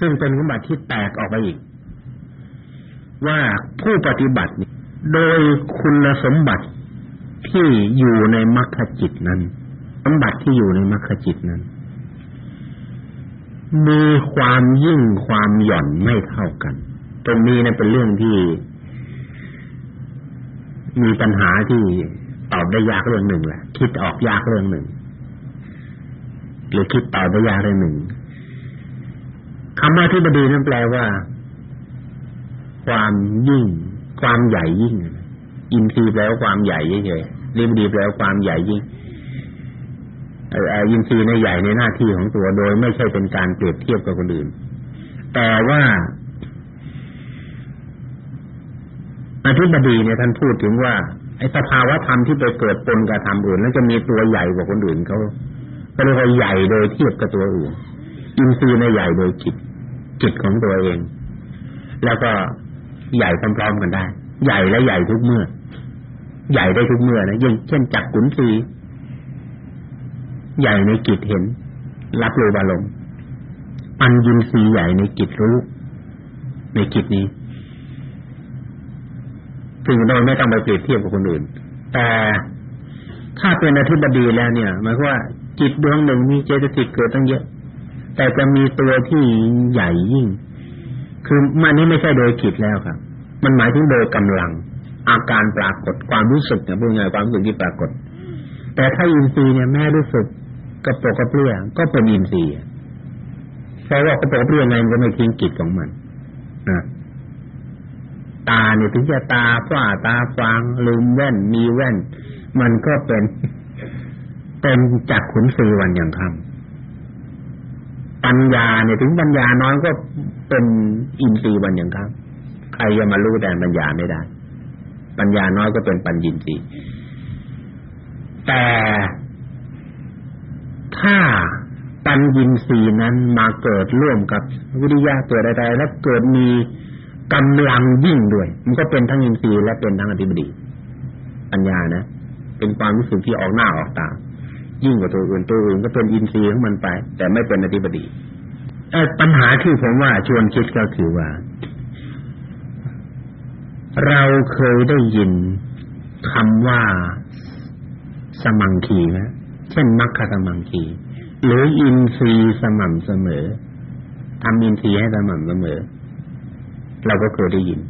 ซึ่งเป็นสมบัติที่แตกออกไปอีก ว่าผู้ปฏิบัติโดยคุณสมบัติที่อยู่ในมรรคจิตนั้น สมบัติที่อยู่ในมรรคจิตนั้น มีความยิ่งความหย่อนไม่เท่ากัน ตรงนี้นะเป็นเรื่องที่มีปัญหาที่ตอบได้ยากเรื่องหนึ่งแหละคิดออกยากเรื่องหนึ่งหรือคิดตอบได้ยากเรื่องหนึ่ง คำว่าที่บดีนั้นแปลว่า ความยิ่ง ความใหญ่ยิ่ง อินทรีย์แปลว่าความใหญ่เฉยๆริบดีแปลว่าความใหญ่ยิ่งอินทรีย์ในใหญ่ในหน้าที่ของตัวโดยไม่ใช่เป็นการเปรียบเทียบกับคนอื่น แต่ว่าอธิบดีเนี่ยท่านพูดถึงว่า ไอ้สภาวะธรรมที่ไปเกิดปนกับธรรมอื่นแล้วจะมีตัวใหญ่กว่าคนอื่นเขาก็เรียว่าใหญ่โดยเทียบกับตัวอื่นอินทรีย์ในใหญ่โดยจิต จิตของตัวเอง แล้วก็ใหญ่พร้อมๆกันได้ ใหญ่และใหญ่ทุกเมื่อ ใหญ่ได้ทุกเมื่อนะยิ่งเช่นจักขุนสีใหญ่ในกิจเห็น รับรู้อารมณ์ปัญญินทรีใหญ่ในกิจรู้ ในกิจนี้ถึงโดยไม่ต้องไปเปรียบเทียบกับคนอื่น แต่ถ้าเป็นอธิบดีแล้วเนี่ยหมายความว่าจิตดวงหนึ่งมีเจตสิกเกิดตั้งเยอะ แต่จะมีตัวที่ใหญ่ยิ่ง คือมันนี้ไม่ใช่โดยจิตแล้วครับ มันหมายถึงโดยกำลัง อาการปรากฏความรู้สึกเนี่ยพูดง่ายความรู้สึกที่ปรากฏ แต่ถ้าอินทรีย์เนี่ยแม่รู้สึกกระโปกกระเปรี้ยก็เป็นอินทรีย์เพราะว่ากระโปกกระเปรี้ยไงก็ไม่ทิ้งกิจของมันนะตาเนี่ยถึงจะตาฝ้าตาฟางลืมแว่นมีแว่น มันก็เป็นเป็นจักขุนสีวันอย่างคำ ปัญญาเนี่ยถึงปัญญาน้อยก็เป็นอินทรีย์วันอย่างคำใครจะมารู้แต่ปัญญาไม่ได้ ปัญญาน้อยก็เป็นปัญญินทรีย์แต่ถ้าปัญญินทรีย์นั้นมาเกิดร่วมกับวิริยะตัวใดๆแล้วเกิดมีกำลังยิ่งด้วย มันก็เป็นทั้งอินทรีย์และเป็นทั้งอธิบดี ปัญญานะ เป็นความรู้สึกที่ออกหน้าออกตา ยิ่งกว่าตัวอื่นตัวอื่นก็เป็นอินทรีย์ของมันไป แต่ไม่เป็นอธิบดีปัญหาที่ผมว่าชวนคิดก็คือว่า เราเคยได้ยินคำว่าสมังคีนะเช่นมัคคสมังคี หรืออินทรีย์สม่ำเสมอทำอินทรีย์ให้สม่ำเสมอ เราก็เคยได้ยิน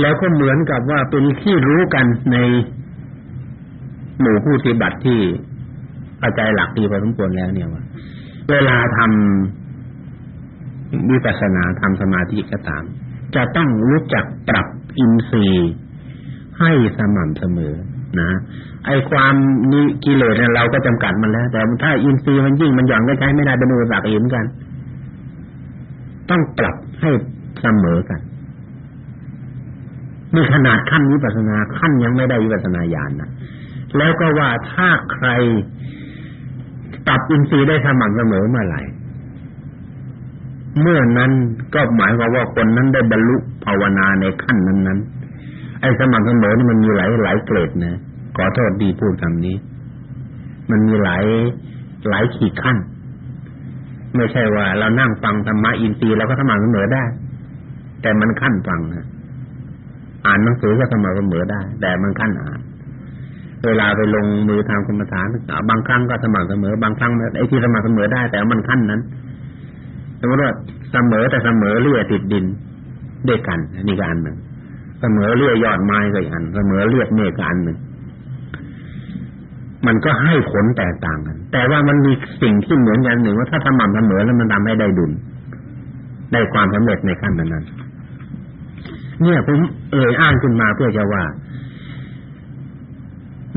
แล้วก็เหมือนกับว่าเป็นที่รู้กันในหมู่ผู้ปฏิบัติที่ เข้าใจหลักดีพอสมควรแล้วเนี่ยว่าเวลาทำวิปัสสนาทำสมาธิก็ตาม จะต้องรู้จักปรับอินทรีย์ให้สม่ำเสมอนะไอความนี้กิเลสเราก็จำกัดมันแล้ว แต่ถ้าอินทรีย์มันยิ่งมันหย่อนก็ใช้ไม่ได้เป็นอุปสรรคเห็นกัน ต้องปรับให้เสมอกันมีขนาดขั้นวิปัสสนาขั้นยังไม่ได้วิปัสสนาญาณนะแล้วก็ว่าถ้าใคร ตับอินทรีย์ได้สม่ำเสมอเมื่อไหร่เมื่อนั้นก็หมายความว่าคนนั้นได้บรรลุภาวนาในขั้นนั้นนั้นไอ้สม่ำเสมอนี่มันมีหลายหลายเกรดนะขอโทษดีพูดคำนี้ มันมีหลายหลายขีดขั้น ไม่ใช่ว่า เรานั่งฟังธรรมะอินทรีย์แล้วก็สม่ำเสมอได้ แต่มันขั้นฟังนะอ่านหนังสือก็สมอเสมอได้ แต่มันขั้นอ่าน เวลาไปลงมือทำกรรมฐานบางครั้งก็สม่ำเสมอ บางครั้งไอ้ที่สม่ำเสมอได้ แต่มันขั้นนั้นสมมติว่าเสมอแต่เสมอเลื่อยติดดินด้วยกันนี่ก็อันหนึ่งเสมอเลื่อยยอดไม้ก็อีกอันเสมอเลือดเมฆก็อันหนึ่งมันก็ให้ผลแตกต่างกัน แต่ว่ามันมีสิ่งที่เหมือนกันหนึ่งว่าถ้าสม่ำเสมอแล้วมันทำให้ได้ดุลได้ความสำเร็จในขั้นนั้นเนี่ยผมเอ่ยอ้างขึ้นมาเพื่อจะว่า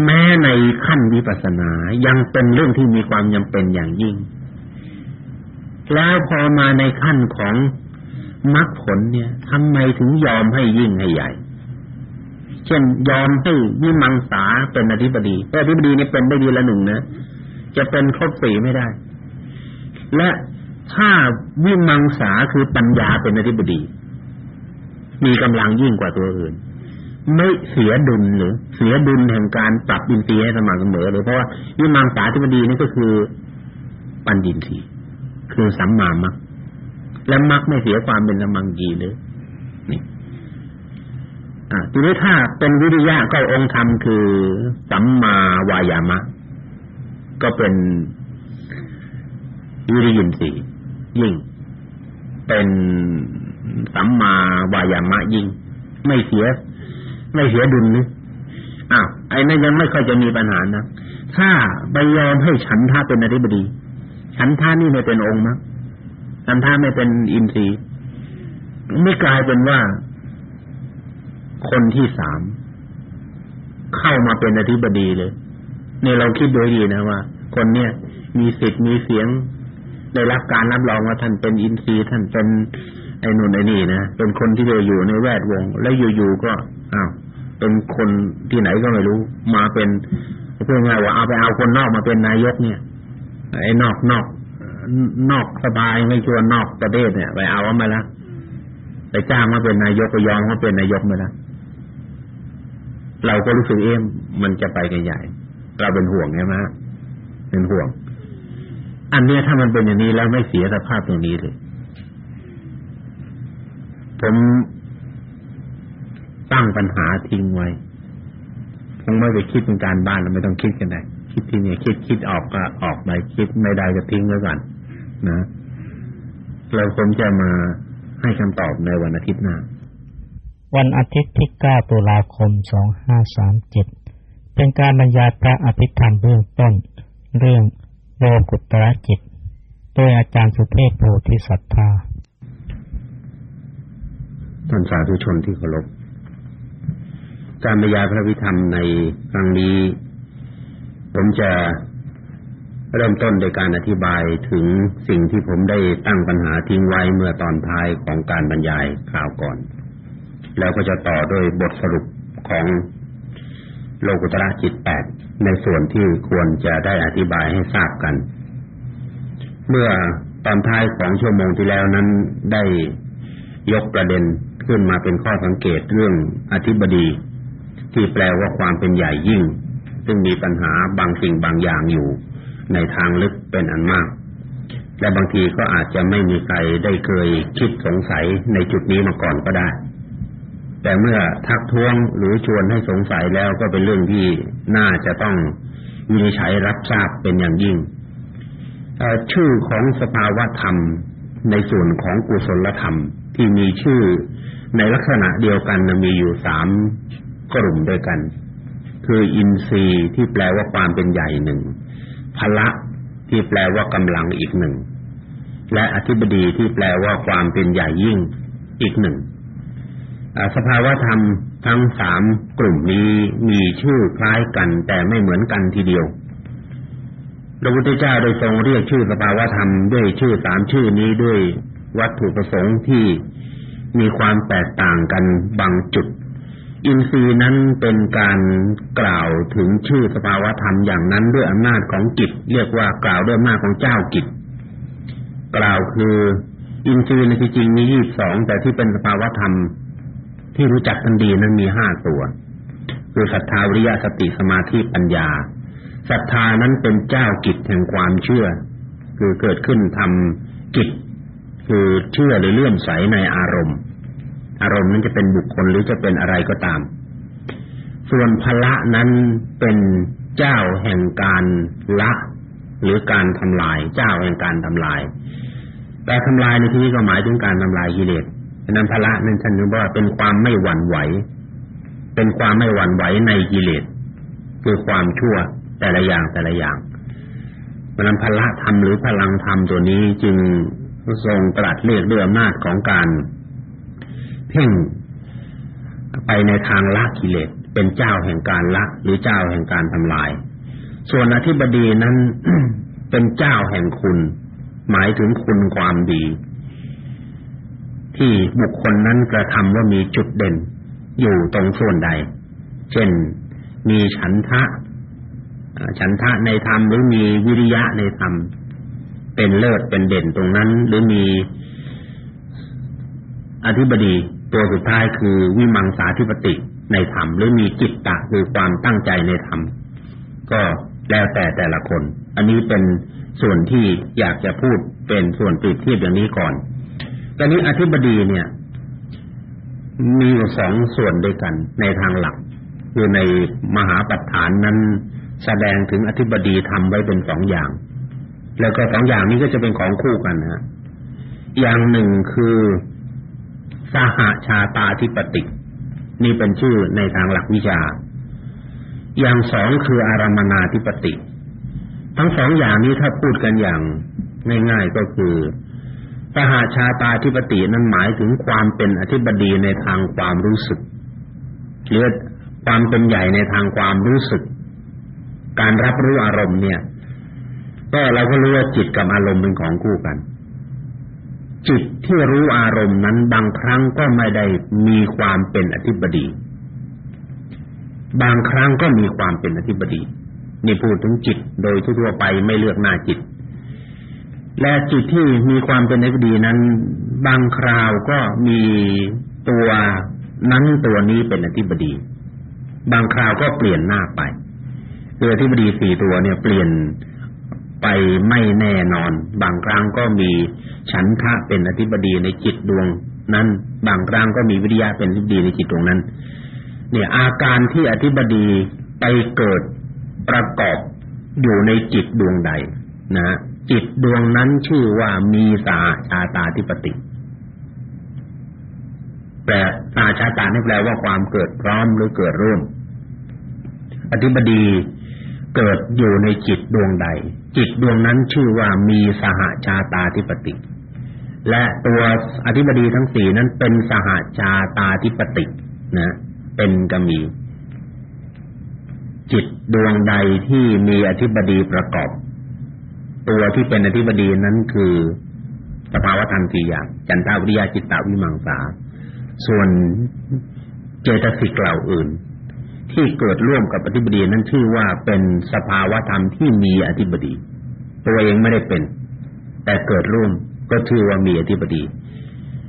แม้ในขั้นวิปัสสนายังเป็นเรื่องที่มีความจำเป็นอย่างยิ่ง แล้วพอมาในขั้นของมรรคผลเนี่ยทำไมถึงยอมให้ยิ่งให้ใหญ่ เช่นยอมให้วิมังสาเป็นอธิบดีแต่อธิบดีนี่เป็นได้ดีละหนึ่งนะจะเป็นครบสี่ไม่ได้ และถ้าวิมังสาคือปัญญาเป็นอธิบดี มีกำลังยิ่งกว่าตัวอื่น ไม่เสียดุลหรือเสียดุลแห่งการปรับอินทรีย์ให้สม่ำเสมอเลยเพราะว่าวิมังสาธิบดีนี่ก็คือปัญญินทรีย์คือสัมมามัคคและมรรคไม่เสียความเป็นสมังกีเลยนี่อ่าทีนี้ถ้าเป็นวิริยะก็องค์ธรรมคือสัมมาวายามะ ก็เป็นวิริยินทรีย์ยิ่ง เป็นสัมมาวายามะยิ่ง ไม่เสีย ไม่เสียดุลนี่อ้าวไอ้นั่นยังไม่ค่อยจะมีปัญหานะถ้าไปยอมให้ฉันท่าเป็นอธิบดี ฉันท่านี่ไม่เป็นองค์มั้งฉันท่าไม่เป็นอินทรีย์ไม่กลายเป็นว่า คนที่สามเข้ามาเป็นอธิบดีเลยเนี่ยเราคิดโดยดีนะว่า คนเนี้ยมีสิทธิ์มีเสียงได้รับการรับรองว่าท่านเป็นอินทรีย์ท่านเป็นไอ้นู่นไอ้นี่นะเป็นคนที่จะอยู่ในแวดวง แล้วอยู่ๆก็ อ้าวเป็นคนที่ไหนก็ไม่รู้ มาเป็นเพื่อไงว่าเอาไปเอาคนนอกมาเป็นนายกเนี่ยไอ้นอกนอกนอกสบายไม่ชวนนอกประเทศเนี่ยไปเอามาแล้วไปจ้างมาเป็นนายกก็ยอมมาเป็นนายกมาแล้วเราก็รู้สึกเอ็มมันจะไปกันใหญ่ เราเป็นห่วงใช่ไหมเป็นห่วง อันนี้ถ้ามันเป็นอย่างนี้แล้วไม่เสียสภาพตรงนี้เลย ผม ตั้งปัญหาทิ้งไว้คงไม่ไปคิดเป็นการบ้านเราไม่ต้องคิดกันได้คิดที่นี่คิดคิดออกก็ออกไปคิดไม่ได้ก็ทิ้งไว้ก่อนนะเราคงจะมาให้คำตอบในวันอาทิตย์หน้า วันอาทิตย์ที่ 9 ตุลาคม 2537 เป็นการบรรยายพระอภิธรรมเบื้องต้น เรื่องโลกุตระจิต โดยอาจารย์สุเทพโพธิสัตธาท่านสาธุชนที่เคารพ การบรรยายพระวิธรรมในครั้งนี้ ผมจะเริ่มต้นโดยการอธิบายถึงสิ่งที่ผมได้ตั้งปัญหาทิ้งไว้เมื่อตอนท้ายของการบรรยายคราวก่อน แล้วก็จะต่อด้วยบทสรุปของโลกุตระจิตแปดในส่วนที่ควรจะได้อธิบายให้ทราบกัน เมื่อตอนท้ายของชั่วโมงที่แล้วนั้นได้ยกประเด็นขึ้นมาเป็นข้อสังเกตเรื่องอธิบดี ที่แปลว่าความเป็นใหญ่ยิ่ง ซึ่งมีปัญหาบางสิ่งบางอย่างอยู่ ในทางลึกเป็นอันมาก และบางทีก็อาจจะไม่มีใครได้เคยคิดสงสัยในจุดนี้มาก่อนก็ได้ แต่เมื่อทักท้วงหรือชวนให้สงสัยแล้วก็เป็นเรื่องที่น่าจะต้องวินิจฉัยรับทราบเป็นอย่างยิ่งชื่อของสภาวะธรรมในส่วนของกุศลธรรมที่มีชื่อในลักษณะเดียวกันมีอยู่สาม กลุ่มด้วยกัน คืออินทรีย์ที่แปลว่าความเป็นใหญ่หนึ่งพละที่แปลว่ากำลังอีกหนึ่งและอธิบดีที่แปลว่าความเป็นใหญ่ยิ่งอีกหนึ่งสภาวธรรมทั้งสามกลุ่มนี้มีชื่อคล้ายกัน แต่ไม่เหมือนกันทีเดียวพระพุทธเจ้าโดยทรงเรียกชื่อสภาวธรรมด้วยชื่อสามชื่อนี้ด้วยวัตถุประสงค์ที่มีความแตกต่างกันบางจุด อินทรีย์นั้นเป็นการกล่าวถึงชื่อสภาวธรรมอย่างนั้นด้วยอำนาจของจิตเรียกว่ากล่าวด้วยอำนาจของเจ้ากิจกล่าวคืออินทรีย์ในที่จริงมียี่สิบสองแต่ที่เป็นสภาวธรรมที่รู้จักกันดีนั้นมีห้าตัวคือศรัทธาวิริยะสติสมาธิปัญญาศรัทธานั้นเป็นเจ้ากิจแห่งความเชื่อ คือเกิดขึ้นทำกิจคือเชื่อหรือเลื่อมใสในอารมณ์ อารมณ์นั้นจะเป็นบุคคลหรือจะเป็นอะไรก็ตาม ส่วนพละนั้นเป็นเจ้าแห่งการละ หรือการทำลาย เจ้าแห่งการทำลาย แต่ทำลายในที่นี้ก็หมายถึงการทำลายกิเลสฉะนั้นพละนั้นฉันนึกว่าเป็นความไม่หวั่นไหว เป็นความไม่หวั่นไหวในกิเลสคือความชั่วแต่ละอย่างแต่ละอย่างเพราะนั้นพละธรรมหรือพลังธรรมตัวนี้จึงทรงตรัสเรียกด้วยอำนาจของการ เพ่งไปในทางละกิเลสเป็นเจ้าแห่งการละ หรือเจ้าแห่งการทำลาย ส่วนอธิบดีนั้น เป็นเจ้าแห่งคุณ หมายถึงคุณความดี ที่บุคคลนั้นกระทำว่ามีจุดเด่น อยู่ตรงส่วนใด เช่นมีฉันทะฉันทะในธรรมหรือมีวิริยะในธรรมเป็นเลิศเป็นเด่นตรงนั้น หรือมีอธิบดี ตัวสุดท้ายคือวิมังสาธิปติในธรรมหรือมีจิตตะคือความตั้งใจในธรรมก็แล้วแต่แต่ละคน อันนี้เป็นส่วนที่อยากจะพูดเป็นส่วนเปรียบเทียบอย่างนี้ก่อนตอนนี้อธิบดีเนี่ย มีอยู่สองส่วนด้วยกัน ในทางหลัก คือในมหาปัฏฐานนั้นแสดงถึงอธิบดีทำไว้เป็นสองอย่าง แล้วก็สองอย่างนี้ก็จะเป็นของคู่กันนะอย่างหนึ่งคือ สหาชาตาธิปตินี่เป็นชื่อในทางหลักวิชา อย่างสองคืออารมนาธิปติ ทั้งสองอย่างนี้ถ้าพูดกันอย่างง่ายๆก็คือสหาชาตาธิปตินั้นหมายถึงความเป็นอธิบดีในทางความรู้สึกหรือความเป็นใหญ่ในทางความรู้สึก การรับรู้อารมณ์เนี่ยก็เราก็รู้ว่าจิตกับอารมณ์เป็นของคู่กัน จิตที่รู้อารมณ์นั้นบางครั้งก็ไม่ได้มีความเป็นอธิบดี บางครั้งก็มีความเป็นอธิบดีนี่พูดถึงจิตโดยทั่วไปไม่เลือกหน้าจิต และจิตที่มีความเป็นอธิบดีนั้น บางคราวก็มีตัวนั้นตัวนี้เป็นอธิบดี บางคราวก็เปลี่ยนหน้าไปตัวอธิบดีสี่ตัวเนี่ยเปลี่ยน ไปไม่แน่นอน บางครั้งก็มีฉันทะเป็นอธิบดีในจิตดวงนั้น บางครั้งก็มีวิทยาเป็นอธิบดีในจิตดวงนั้น เนี่ยอาการที่อธิบดีไปเกิดประกอบอยู่ในจิตดวงใดนะจิตดวงนั้นชื่อว่ามีสาชาตาธิปติแปลสาชาตานี่แปลว่าความเกิดพร้อมหรือเกิดร่วมอธิบดีเกิดอยู่ในจิตดวงใด จิตดวงนั้นชื่อว่ามีสหชาตาธิปติ และตัวอธิบดีทั้งสี่นั้นเป็นสหชาตาธิปตินะเป็นกมี จิตดวงใดที่มีอธิบดีประกอบ ตัวที่เป็นอธิบดีนั้นคือสภาวะธรรมสี่อย่างจันทาวิริยะจิตตวิมังสาส่วนเจตสิกเหล่าอื่น ที่เกิดร่วมกับอธิบดีนั้นชื่อว่าเป็นสภาวะธรรมที่มีอธิบดี ตัวเองไม่ได้เป็น แต่เกิดร่วมก็ชื่อว่ามีอธิบดี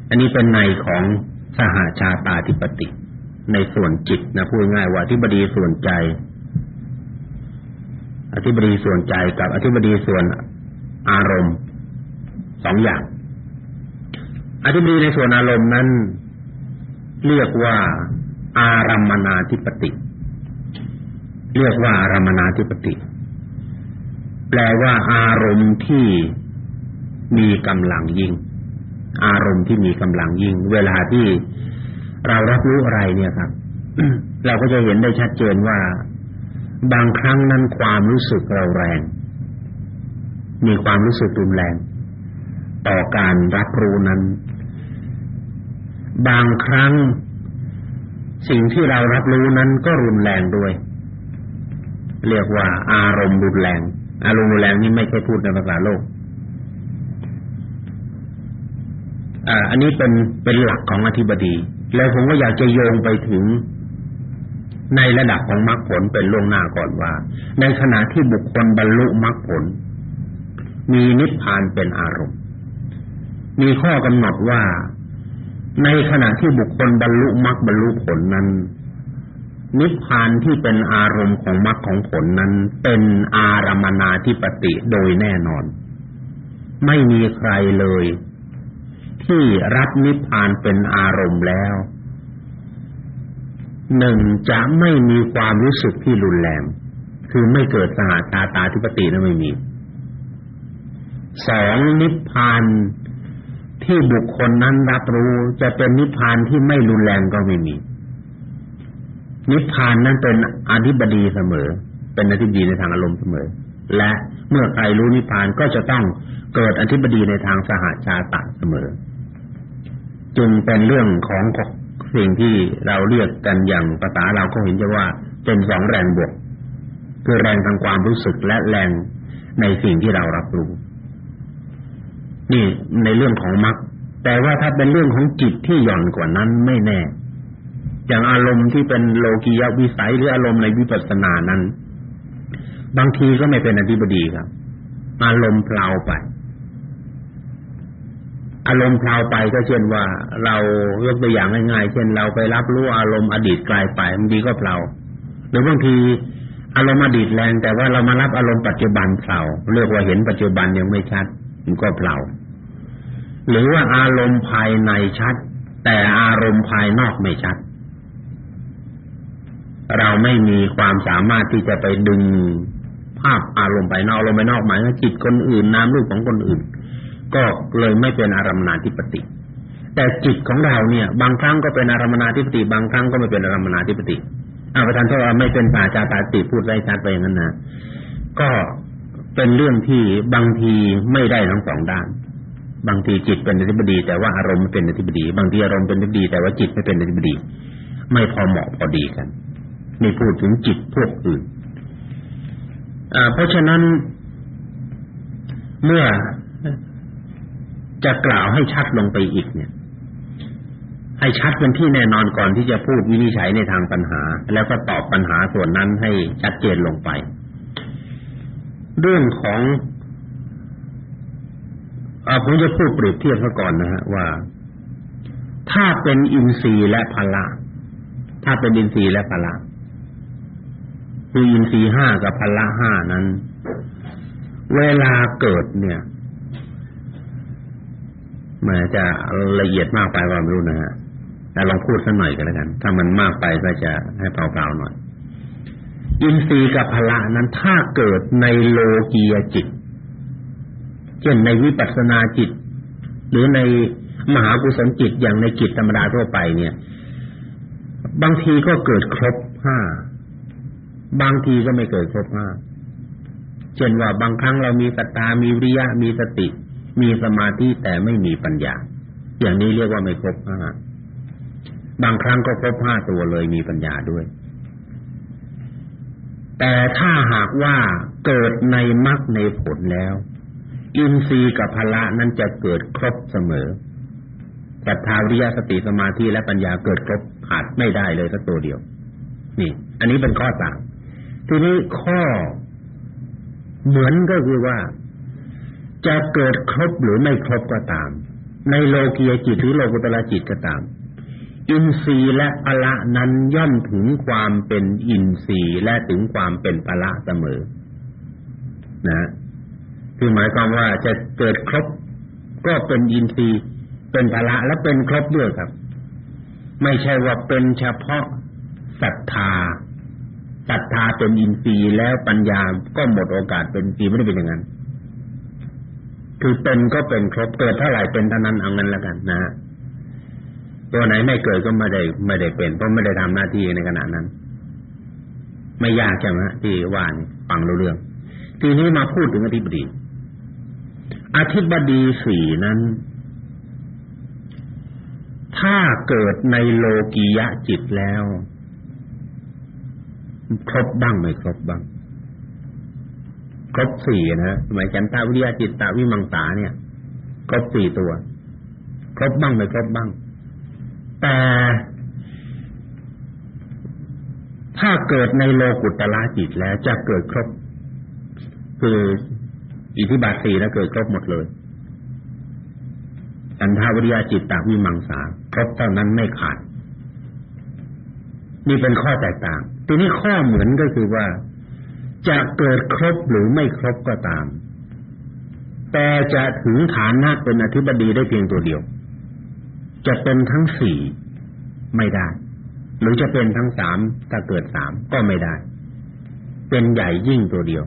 อันนี้เป็นในของสหาชาตาธิปติ ในส่วนจิตนะพูดง่ายว่าอธิบดีส่วนใจ อธิบดีส่วนใจกับอธิบดีส่วนอารมณ์สองอย่าง อธิบดีในส่วนอารมณ์นั้น เรียกว่าอารัมมนาธิปติ เรียกว่าอารมมนาธิปติ แปลว่าอารมณ์ที่มีกำลังยิ่ง อารมณ์ที่มีกำลังยิ่ง เวลาที่เรารับรู้อะไรเนี่ยครับเราก็จะเห็นได้ชัดเจนว่า บางครั้งนั้นความรู้สึกเราแรง มีความรู้สึกรุนแรง ต่อการรับรู้นั้น บางครั้ง สิ่งที่เรารับรู้นั้นก็รุนแรงด้วย เรียกว่าอารมณ์รุนแรง อารมณ์รุนแรงนี่ไม่ใช่พูดในภาษาโลกอันนี้เป็นเป็นหลักของอธิบดี แล้วผมก็อยากจะโยงไปถึงในระดับของมรรคผลเป็นล่วงหน้าก่อนว่า ในขณะที่บุคคลบรรลุมรรคผล มีนิพพานเป็นอารมณ์ มีข้อกำหนดว่าในขณะที่บุคคลบรรลุมรรคบรรลุผลนั้น นิพพานที่เป็นอารมณ์ของมรรคของผลนั้น เป็นอารมนาธิปติโดยแน่นอน ไม่มีใครเลย ที่รับนิพพานเป็นอารมณ์แล้วหนึ่งจะไม่มีความรู้สึกที่รุนแรง คือไม่เกิดสหาตาตาธิปตินั้นไม่มีสองนิพพานที่บุคคลนั้นรับรู้จะเป็นนิพพานที่ไม่รุนแรงก็ไม่มี นิพพานนั้นเป็นอธิบดีเสมอ เป็นอธิบดีในทางอารมณ์เสมอ และเมื่อใครรู้นิพพานก็จะต้องเกิดอธิบดีในทางสหาชาตะเสมอ จึงเป็นเรื่องของสิ่งที่เราเรียกกันอย่างภาษาเราก็เห็นจะว่าเป็นสองแรงบวกคือแรงทางความรู้สึกและแรงในสิ่งที่เรารับรู้ นี่ในเรื่องของมรรคแต่ว่าถ้าเป็นเรื่องของจิตที่หย่อนกว่านั้นไม่แน่ อย่างอารมณ์ที่เป็นโลกียวิสัยหรืออารมณ์ในวิปัสสนานั้น บางทีก็ไม่เป็นอธิบดีครับ อารมณ์เพลาไป อารมณ์เพลาไปก็เช่นว่า เรายกตัวอย่างง่ายๆเช่นเราไปรับรู้อารมณ์อดีตไกลไปบางทีก็เพลาหรือบางทีอารมณ์อดีตแรงแต่ว่าเรามารับอารมณ์ปัจจุบันเพลาเรียกว่าเห็นปัจจุบันยังไม่ชัดมันก็เพลาหรือว่าอารมณ์ภายในชัด แต่อารมณ์ภายนอกไม่ชัด เราไม่มีความสามารถที่จะไปดึงภาพอารมณ์ภายนอกอารมณ์ภายนอกหมายถึงจิตคนอื่นนามรูปของคนอื่น ก็เลยไม่เป็นอารมณนาธิปติแต่จิตของเราเนี่ย บางครั้งก็เป็นอารมณนาธิปติ บางครั้งก็ไม่เป็นอารมณนาธิปติอาประธานโทษไม่เป็นปาจาตาติพูดไร้ชัดไปอย่างนั้นนะก็เป็นเรื่องที่บางทีไม่ได้ทั้งสองด้าน บางทีจิตเป็นอธิบดี แต่ว่าอารมณ์ไม่เป็นอธิบดี บางทีอารมณ์เป็นอธิบดี แต่ว่าจิตไม่เป็นอธิบดี ไม่พอเหมาะพอดีกัน นี่พูดถึงจิตพวกอื่นเพราะฉะนั้นเมื่อจะกล่าวให้ชัดลงไปอีกเนี่ย ให้ชัดเป็นที่แน่นอนก่อนที่จะพูดวินิจฉัยในทางปัญหา แล้วก็ตอบปัญหาส่วนนั้นให้ชัดเจนลงไป เรื่องของอผมจะพูดเปรียบเทียบซะก่อนนะฮะว่า ถ้าเป็นอินทรีย์และพละถ้าเป็นอินทรีย์และพละ คืออินทรีย์ห้ากับพละห้านั้น เวลาเกิดเนี่ยมันจะละเอียดมากไปว่าไม่รู้นะฮะแต่ลองพูดสักหน่อยกันแล้วกัน ถ้ามันมากไปก็จะให้เปล่าๆหน่อย อินทรีย์กับพละนั้นถ้าเกิดในโลกียจิต เช่นในวิปัสสนาจิต หรือในมหากุศลจิตอย่างในจิตธรรมดาทั่วไปเนี่ย บางทีก็เกิดครบห้า บางทีก็ไม่เกิดครบห้าเช่นว่าบางครั้งเรามีสัตามีวิริยะมีสติ มีสมาธิแต่ไม่มีปัญญา อย่างนี้เรียกว่าไม่ครบห้าบางครั้งก็ครบห้าตัวเลยมีปัญญาด้วย แต่ถ้าหากว่าเกิดในมรรคในผลแล้ว อินทรีย์กับพละนั้นจะเกิดครบเสมอศรัทธาวิริยะสติสมาธิและปัญญาเกิดครบขาดไม่ได้เลยสักตัวเดียว นี่ อันนี้เป็นข้อต่าง ทีนี้ข้อ เหมือนก็คือว่า จะเกิดครบหรือไม่ครบก็ตาม ในโลกียจิตหรือโลกุตละจิตก็ตาม อินทรีย์และพละนั้นย่อมถึงความเป็นอินทรีย์และถึงความเป็นพละเสมอ นะคือหมายความว่าจะเกิดครบก็เป็นอินทรีย์เป็นพละและเป็นครบด้วยครับ ไม่ใช่ว่าเป็นเฉพาะศรัทธา ศรัทธาเป็นอินทรีย์แล้วปัญญาก็หมดโอกาสเป็นอินทรีย์ไม่ได้เป็นอย่างนั้นคือเป็นก็เป็นครบเกิดเท่าไหร่เป็นเท่านั้นเอางั้นแล้วกันนะฮะตัวไหนไม่เกิดก็ไม่ได้ไม่ได้เป็นเพราะไม่ได้ทำหน้าที่ในขณะนั้น ไม่ยากใช่ไหมที่ว่านี่ฟังรู้เรื่อง ทีนี้มาพูดถึงอธิบดีอธิบดีสี่นั้น ถ้าเกิดในโลกียะจิตแล้ว ครบบ้างไม่ครบบ้างครบสี่นะหมายฉันตาวิริยะจิตตาวิมังสาเนี่ยครบสี่ตัว ครบบ้างไม่ครบบ้าง แต่ถ้าเกิดในโลกุตละจิตแล้วจะเกิดครบ คืออิทธิบาทสี่แล้วเกิดครบหมดเลยสันทาวริยาจิตตาวิมังสาครบเท่านั้นไม่ขาด นี่เป็นข้อแตกต่าง ทีนี้ข้อเหมือนก็คือว่า จะเกิดครบหรือไม่ครบก็ตาม แต่จะถึงฐานะเป็นอธิบดีได้เพียงตัวเดียว จะเป็นทั้งสี่ไม่ได้ หรือจะเป็นทั้งสามถ้าเกิดสามก็ไม่ได้ เป็นใหญ่ยิ่งตัวเดียว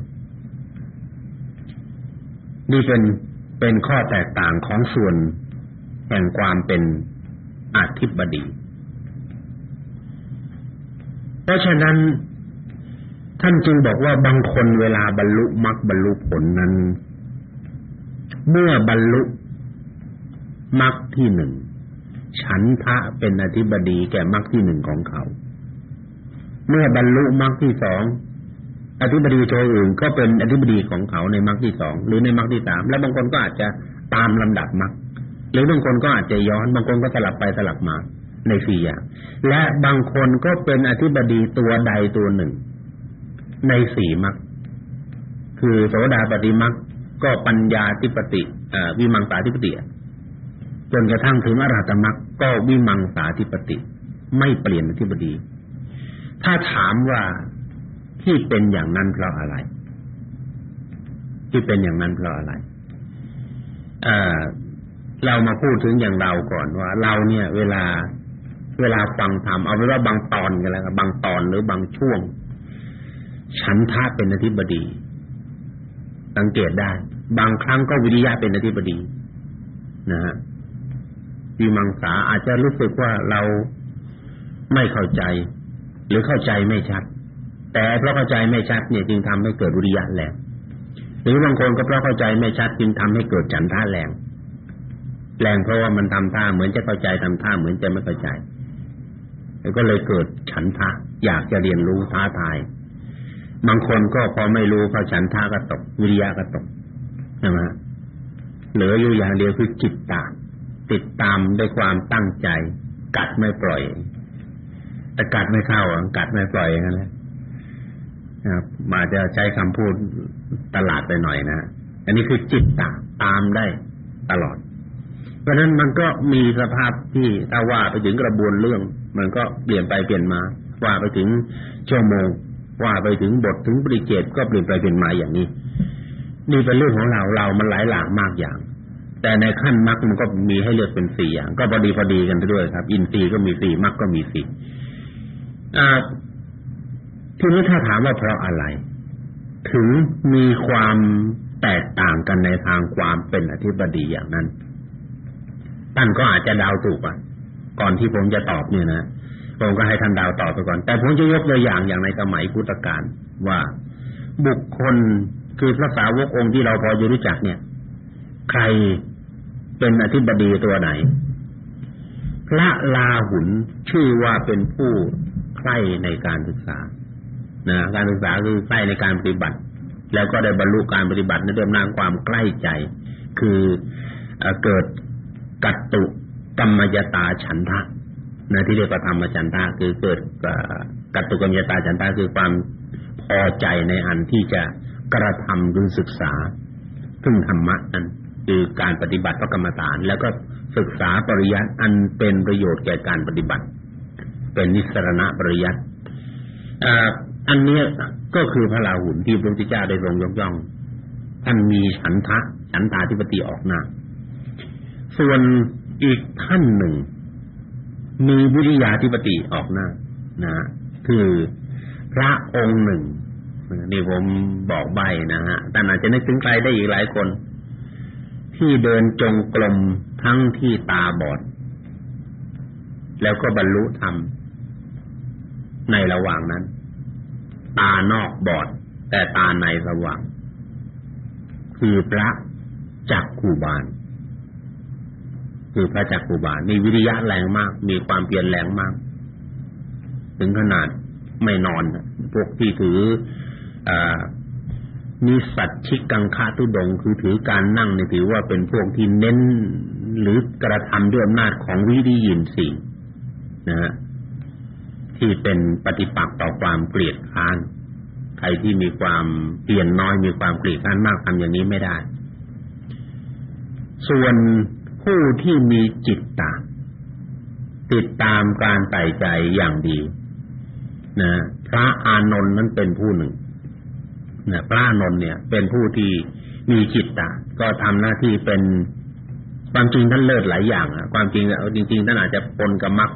นี่เป็นเป็นข้อแตกต่างของส่วนแห่งความเป็นอธิบดี เพราะฉะนั้นท่านจึงบอกว่าบางคนเวลาบรรลุมรรคบรรลุผลนั้น เมื่อบรรลุมรรคที่หนึ่งฉันทะเป็นอธิบดีแก่มรรคที่หนึ่งของเขา เมื่อบรรลุมรรคที่สองอธิบดีตัวอื่นก็เป็นอธิบดีของเขาในมรรคที่สองหรือในมรรคที่สามและบางคนก็อาจจะตามลำดับมรรคหรือบางคนก็อาจจะย้อนบางคนก็สลับไปสลับมา ในสี่อย่าง และบางคนก็เป็นอธิบดีตัวใดตัวหนึ่ง ในสี่มรรคคือโสดาปฏิมรรคก็ปัญญาธิปติวิมังสาธิปติจนกระทั่งถึงอรหัตมรรคก็วิมังสาธิปติ ไม่เปลี่ยนอธิบดี ถ้าถามว่าที่เป็นอย่างนั้นเพราะอะไร ที่เป็นอย่างนั้นเพราะอะไรเรามาพูดถึงอย่างเราก่อนว่า เราเนี่ย เวลา เวลาฟังธรรมเอาเป็นว่าบางตอนกันแล้วบางตอนหรือบางช่วง ฉันทะเป็นอธิบดี สังเกตได้ บางครั้งก็วิริยะเป็นอธิบดี นะฮะวิมังสาอาจจะรู้สึกว่าเราไม่เข้าใจ หรือเข้าใจไม่ชัด แต่เพราะเข้าใจไม่ชัดเนี่ยจึงทำให้เกิดวิริยะแรงหรือบางคนก็เพราะเข้าใจไม่ชัดจึงทำให้เกิดฉันท่าแรงแรงเพราะว่ามันทำท่าเหมือนจะเข้าใจทำท่าเหมือนจะไม่เข้าใจ ก็เลยเกิดฉันทะ อยากจะเรียนรู้ท้าทายบางคนก็พอไม่รู้พอฉันทะก็ตกวิริยะก็ตกใช่ไหมเหลืออยู่อย่างเดียวคือจิตตามติดตามด้วยความตั้งใจ กัดไม่ปล่อยแต่กัดไม่เข้ากัดไม่ปล่อยอย่างนั้นแหละครับมาจะใช้คำพูดตลาดไปหน่อยนะอันนี้คือจิตตามตามได้ตลอด เพราะนั้นมันก็มีสภาพที่ถ้าว่าไปถึงกระบวนเรื่อง มันก็เปลี่ยนไปเปลี่ยนมา ว่าไปถึงชั่วโมง ว่าไปถึงบทถึงปริเจตก็เปลี่ยนไปเปลี่ยนมาอย่างนี้ นี่เป็นเรื่องของเราเรามันหลายหลากมากอย่าง แต่ในขั้นมรรคมันก็มีให้เลือกเป็นสี่อย่าง ก็พอดีพอดีกันด้วยครับ อินทรีย์ก็มีสี่มรรคก็มีสี่ทีนี้ถ้าถามว่าเพราะอะไร ถึงมีความแตกต่างกันในทางความเป็นอธิบดีอย่างนั้นท่านก็อาจจะดาวถูกอะ ก่อนที่ผมจะตอบเนี่ยนะผมก็ให้ท่านดาวตอบไปก่อน แต่ผมจะยกตัวอย่างอย่างในสมัยพุทธกาลว่าบุคคลคือพระสาวกองค์ที่เราพอจะรู้จักเนี่ย ใครเป็นอธิบดีตัวไหน พระลาหุนชื่อว่าเป็นผู้ใคร่ในการศึกษานะการศึกษาคือใกล้ในการปฏิบัติ แล้วก็ได้บรรลุการปฏิบัติในเรื่องนางความใกล้ใจ คือเกิดกัตตุ กรรมยตาฉันทะนะที่เรียกว่าธรรมฉันทะคือเกิดกัตตุกรรมยตาฉันทะคือความพอใจในอันที่จะกระทำหรือศึกษาซึ่งธรรมะนั้นคือการปฏิบัติพระกรรมฐาน แล้วก็ศึกษาปริยัติอันเป็นประโยชน์แก่การปฏิบัติ เป็นนิสรณะปริยัติอันนี้ก็คือพระราหุลที่พระพุทธเจ้าได้ทรงยกย่องท่านมีฉันทะฉันตาธิปติออกหน้าส่วน อีกท่านหนึ่ง มีวิริยาธิปติออกหน้านะคือพระองค์หนึ่งนี่ผมบอกใบนะฮะแต่อาจจะนึกถึงใครได้อีกหลายคน ที่เดินจงกรมทั้งที่ตาบอด แล้วก็บรรลุธรรมในระหว่างนั้น ตานอกบอด แต่ตาในสว่าง คือพระจักคูบาล คือพระจักคูบาลมีวิริยะแรงมาก มีความเพียรแรงมาก ถึงขนาดไม่นอนพวกที่ถืออมีสัตชิกังคาตุดงคือถือการนั่งนี่ถือว่าเป็นพวกที่เน้นหรือกระทำด้วยอำนาจของวิริยินสีนะฮะที่เป็นปฏิปักษ์ต่อความเกลียดค้านใครที่มีความเปลี่ยนน้อยมีความเกลียดค้านมากทำอย่างนี้ไม่ได้ ส่วน ผู้ที่มีจิตตาติดตามการใส่ใจอย่างดีนะพระอานนท์นั้นเป็นผู้หนึ่งนะพระอานนท์เนี่ย เป็นผู้ที่มีจิตตาก็ทำหน้าที่เป็นความจริงท่านเลิศหลายอย่างอะความจริงเอาจริงๆท่านอาจจะปนกับมรรค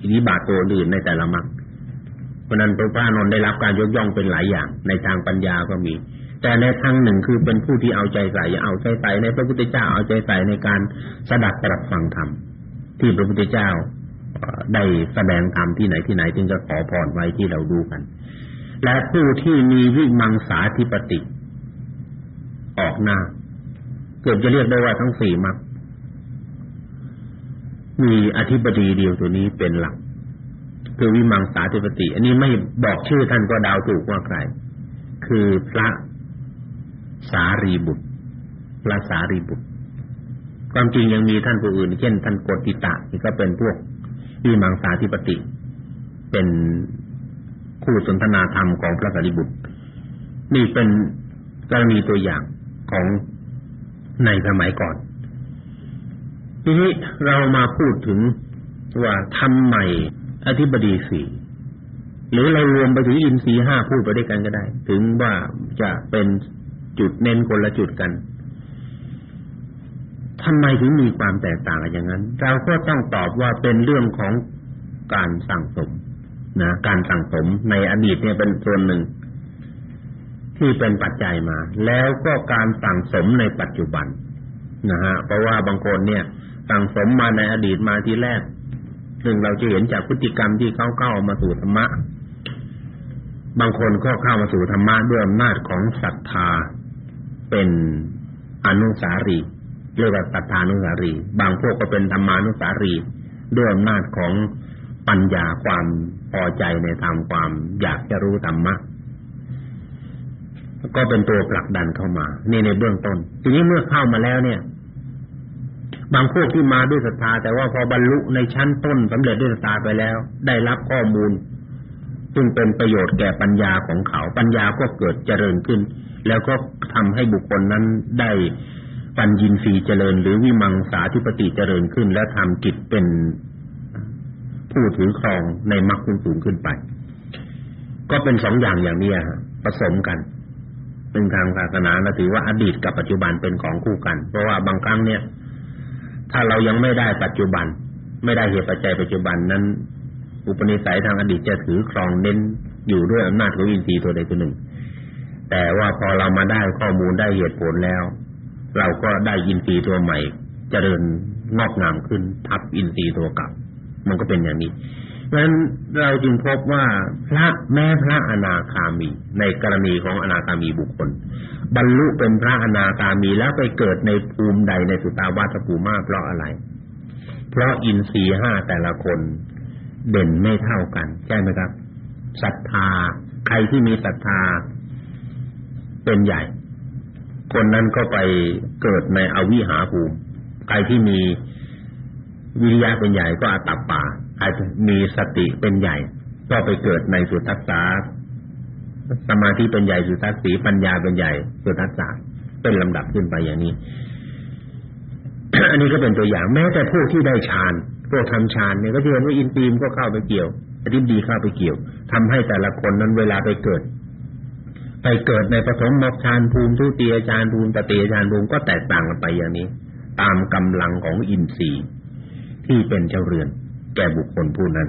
อินิบาตตัวอื่นในแต่ละมรรคเพราะนั้นพระพานนท์ได้รับการยกย่องเป็นหลายอย่าง ในทางปัญญาก็มี แต่ในทางหนึ่งคือเป็นผู้ที่เอาใจใส่เอาใจใส่ในพระพุทธเจ้าเอาใจใส่ในการสดับตรับฟังธรรมที่พระพุทธเจ้าได้แสดงธรรมที่ไหนที่ไหนจึงจะขอพรไว้ที่เราดูกัน และผู้ที่มีวิมังสาธิปติ ออกหน้าเกือบจะเรียกได้ว่าทั้งสี่มรรคมีอธิบดีเดียวตัวนี้เป็นหลักคือวิมังสาธิปติ อันนี้ไม่บอกชื่อท่านก็ดาวถูกว่าใคร คือพระ สารีบุตรพระสารีบุตร ความจริงยังมีท่านผู้อื่น เช่น ท่านโกติตะนี่ก็เป็นพวกวิมังสาธิปติ เป็นคู่สนทนาธรรมของพระสารีบุตร นี่เป็นกรณีตัวอย่างของในสมัยก่อน ทีนี้เรามาพูดถึงว่าทำไมอธิบดีสี่หรือเรารวมไปถึงอินทรีห้าพูดไปด้วยกันก็ได้ ถึงว่าจะเป็น จุดเน้นคนละจุดกันทำไมถึงมีความแตกต่างกันอย่างนั้น เราก็ต้องตอบว่าเป็นเรื่องของการสั่งสมนะการสั่งสมในอดีตเนี่ยเป็นส่วนหนึ่ง ที่เป็นปัจจัยมา แล้วก็การสั่งสมในปัจจุบันนะฮะเพราะว่าบางคนเนี่ย สั่งสมมาในอดีตมาทีแรก ซึ่งเราจะเห็นจากพฤติกรรมที่เขาเข้ามาสู่ธรรมะ บางคนก็เข้ามาสู่ธรรมะด้วยอำนาจของศรัทธา เป็นอนุสารีเรียกว่าศรัทธานุสารี บางพวกก็เป็นธรรมานุสารีด้วยอำนาจของปัญญาความพอใจในธรรมความ อยากจะรู้ธรรมะก็เป็นตัวผลักดันเข้ามา นี่ในเบื้องต้น ทีนี้เมื่อเข้ามาแล้วเนี่ย บางพวกที่มาด้วยศรัทธา แต่ว่าพอบรรลุในชั้นต้นสำเร็จด้วยศรัทธาไปแล้ว ได้รับข้อมูล ซึ่งเป็นประโยชน์แก่ปัญญาของเขา ปัญญาก็เกิดเจริญขึ้น แล้วก็ทำให้บุคคลนั้นได้ปัญญินทรีย์เจริญ หรือวิมังสาธิปติเจริญขึ้น และทำกิจเป็นผู้ถือครองในมรรคสูงขึ้นไป ก็เป็นสองอย่างอย่างนี้ฮะผสมกันเป็นทางศาสนาเราถือว่าอดีตกับปัจจุบันเป็นของคู่กัน เพราะว่าบางครั้งเนี่ย ถ้าเรายังไม่ได้ปัจจุบัน ไม่ได้เหตุปัจจัยปัจจุบันนั้น อุปนิสัยทางอดีตจะถือครองเน้นอยู่ด้วยอำนาจของอินทรีย์ตัวใดตัวหนึ่ง แต่ว่าพอเรามาได้ข้อมูลได้เหตุผลแล้ว เราก็ได้อินทรีย์ตัวใหม่ เจริญงอกงามขึ้นทับอินทรีย์ตัวเก่ามันก็เป็นอย่างนี้เพราะฉะนั้นเราจึงพบว่าพระแม้พระอนาคามี ในกรณีของอนาคามีบุคคล บรรลุเป็นพระอนาคามีแล้วไปเกิดในภูมิใดในสุตาวาสภูมิเพราะอะไร เพราะอินทรีย์ห้าแต่ละคนเด่นไม่เท่ากัน ใช่ไหมครับศรัทธาใครที่มีศรัทธา เป็นใหญ่ คนนั้นก็ไปเกิดในอวิหาภูมิใครที่มีวิริยะเป็นใหญ่ก็อาตัปปาอาจจะมีสติเป็นใหญ่ ก็ไปเกิดในสุทัสสาสมาธิเป็นใหญ่สุทัสสีปัญญาเป็นใหญ่สุทัสสาเป็นลำดับขึ้นไปอย่างนี้ อันนี้ก็เป็นตัวอย่าง แม้แต่พวกที่ได้ฌานพวกทำฌานเนี่ยก็จะเห็นว่าอินทรีย์ก็เข้าไปเกี่ยวอธิบดีเข้าไปเกี่ยวทำให้แต่ละคนนั้นเวลาไปเกิด ไปเกิดในปฐมมรรคฌานภูมิทุติยฌานภูมิตติยฌานภูมิก็แตกต่างกันไปอย่างนี้ ตามกำลังของอินทรีย์ที่เป็นเจ้าเรือน แก่บุคคลผู้นั้น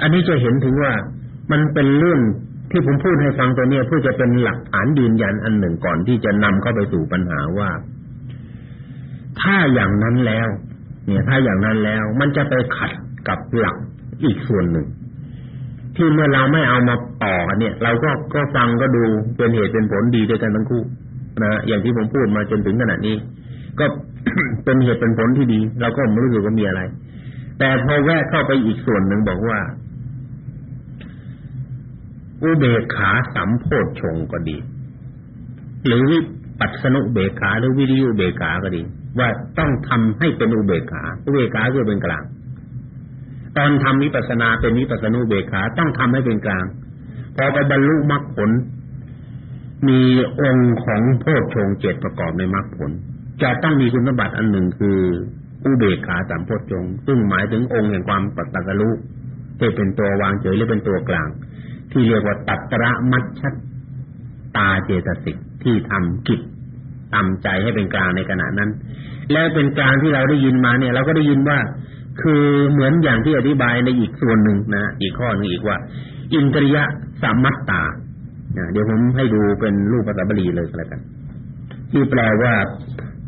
อันนี้จะเห็นถึงว่ามันเป็นเรื่องที่ผมพูดให้ฟังตัวนี้เพื่อจะเป็นหลักฐานยืนยันอันหนึ่งก่อนที่จะนำเข้าไปสู่ปัญหาว่า ถ้าอย่างนั้นแล้ว เนี่ย ถ้าอย่างนั้นแล้ว มันจะไปขัดกับหลักอีกส่วนหนึ่ง ที่เมื่อเราไม่เอามาต่อเนี่ยเราก็ก็ฟังก็ดูเป็นเหตุเป็นผลดีด้วยกันทั้งคู่นะอย่างที่ผมพูดมาจนถึงขนาดนี้ ก็เป็นเหตุเป็นผลที่ดีเราก็ไม่รู้สึกว่ามีอะไร แต่พอแวะเข้าไปอีกส่วนหนึ่งบอกว่าอุเบกขาสัมโพธชงก็ดี หรือวิปัสสนุเบกขาหรือวิริยุเบกขาก็ดี ว่าต้องทำให้เป็นอุเบกขาอุเบกขาคือเป็นกลาง ตอนทำวิปัสนาเป็นวิปัสนุเบกขาต้องทำให้เป็นกลาง พอไปบรรลุมรรคผล มีองค์ของโพชฌงเจ็ดประกอบในมรรคผล จะต้องมีคุณสมบัติอันหนึ่งคืออุเบกขาสัมโพชฌงซึ่งหมายถึงองค์แห่งความปัตตะลุที่เป็นตัววางเฉยหรือเป็นตัวกลาง ที่เรียกว่าตัตระมัชชตาเจตสิกที่ทำกิจทำใจให้เป็นกลางในขณะนั้น แล้วเป็นกลางที่เราได้ยินมาเนี่ย เราก็ได้ยินว่า คือเหมือนอย่างที่อธิบายในอีกส่วนหนึ่งนะอีกข้อหนึ่งอีกว่า อินทริยะสัมมัตตาเดี๋ยวผมให้ดูเป็นรูปภาษาบาลีเลยก็แล้วกัน ที่แปลว่า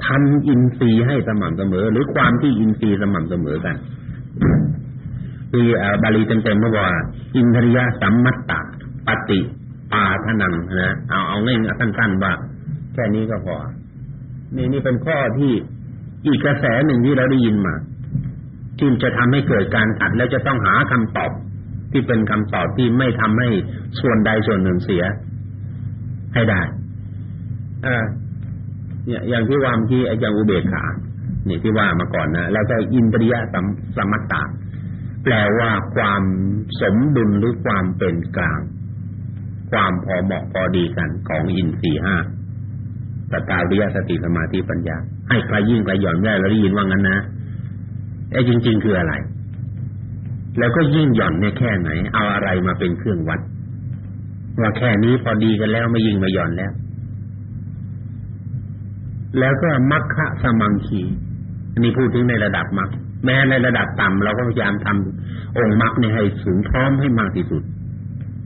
ทำอินทรีย์ให้สม่ำเสมอ หรือความที่อินทรีย์สม่ำเสมอกันที่บาลีเต็มๆเมื่อว่า อินทริยะสัมมัตตาปฏิปาทนังนะเอาเอาง่ายๆสั้นๆว่าแค่นี้ก็พอ นี่นี่เป็นข้อที่อีกกระแสหนึ่งที่เราได้ยินมา ที่จะทำให้เกิดการขัดแล้วจะต้องหาคำตอบที่เป็นคำตอบที่ไม่ทำให้ส่วนใดส่วนหนึ่งเสีย ให้ได้อ่าเนี่ยอย่างที่ว่าเมื่อกี้อย่างอุเบกขานี่ที่ว่ามาก่อนนะแล้วก็อินทรียสัมสมัตตาแปลว่าความสมดุลหรือความเป็นกลาง ความพอเหมาะพอดีกันของอินทรีย์ห้าสตาวิยสติสมาธิปัญญา ให้ใครยิ่งใครหย่อนได้เราได้ยินว่างั้นนะ ไอ้จริง ๆ คืออะไร แล้วก็ยิ่งหย่อนเนี่ยแค่ไหน เอาอะไรมาเป็นเครื่องวัด ว่าแค่นี้พอดีกันแล้วไม่ยิ่งไม่หย่อนแล้ว แล้วก็มัคคะสมังคีอันนี้พูดถึงในระดับมรรคแม้ในระดับต่ำเราก็พยายามทำองค์มรรคนี่ให้สูงพร้อมให้มากที่สุด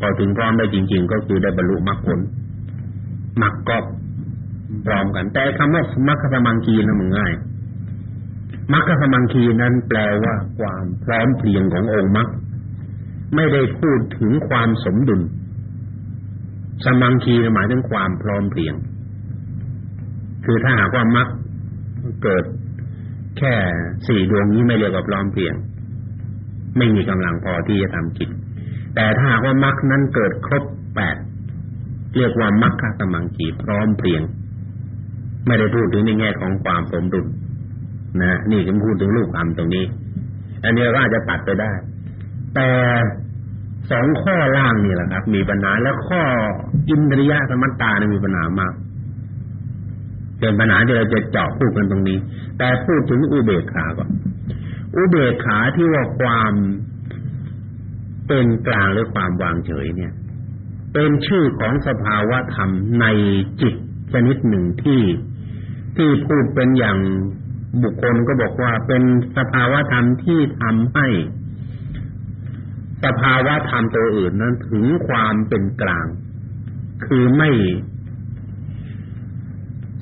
พอถึงพร้อมได้จริง ๆ ก็คือได้บรรลุมรรคผลมรรคก็พร้อมกัน แต่คำว่ามัคคะสมังคีนั้นมันง่าย มัคคะสมังคีนั้นแปลว่าความพร้อมเพรียงขององค์มรรคไม่ได้พูดถึงความสมดุล สมังคีหมายถึงความพร้อมเพรียง คือถ้าหากว่ามรรคเกิดแค่สี่ดวงนี้ไม่เรียกว่าพร้อมเพรียง ไม่มีกำลังพอที่จะทำกิจแต่ถ้าหากว่ามรรคนั้นเกิดครบแปดเรียกว่ามรรคสมังคีพร้อมเพรียง ไม่ได้พูดถึงในแง่ของความสมดุล นะนี่คือพูดถึงรูปคำตรงนี้ อันนี้ก็อาจจะตัดไปได้ แต่สองข้อล่างนี่แหละครับ มีปัญหาแล้วข้ออินทรียสมัตตาเนี่ยมีปัญหามากเป็นปัญหาที่เราจะเจาะพูดกันตรงนี้ แต่พูดถึงอุเบกขาก่อนอุเบกขาที่ว่าความเป็นกลางหรือความวางเฉยเนี่ย เป็นชื่อของสภาวะธรรมในจิตชนิดหนึ่งที่ที่พูดเป็นอย่าง บุคคลก็บอกว่าเป็นสภาวะธรรมที่ทำให้ สภาวะธรรมตัวอื่นนั้นถึงความเป็นกลาง คือไม่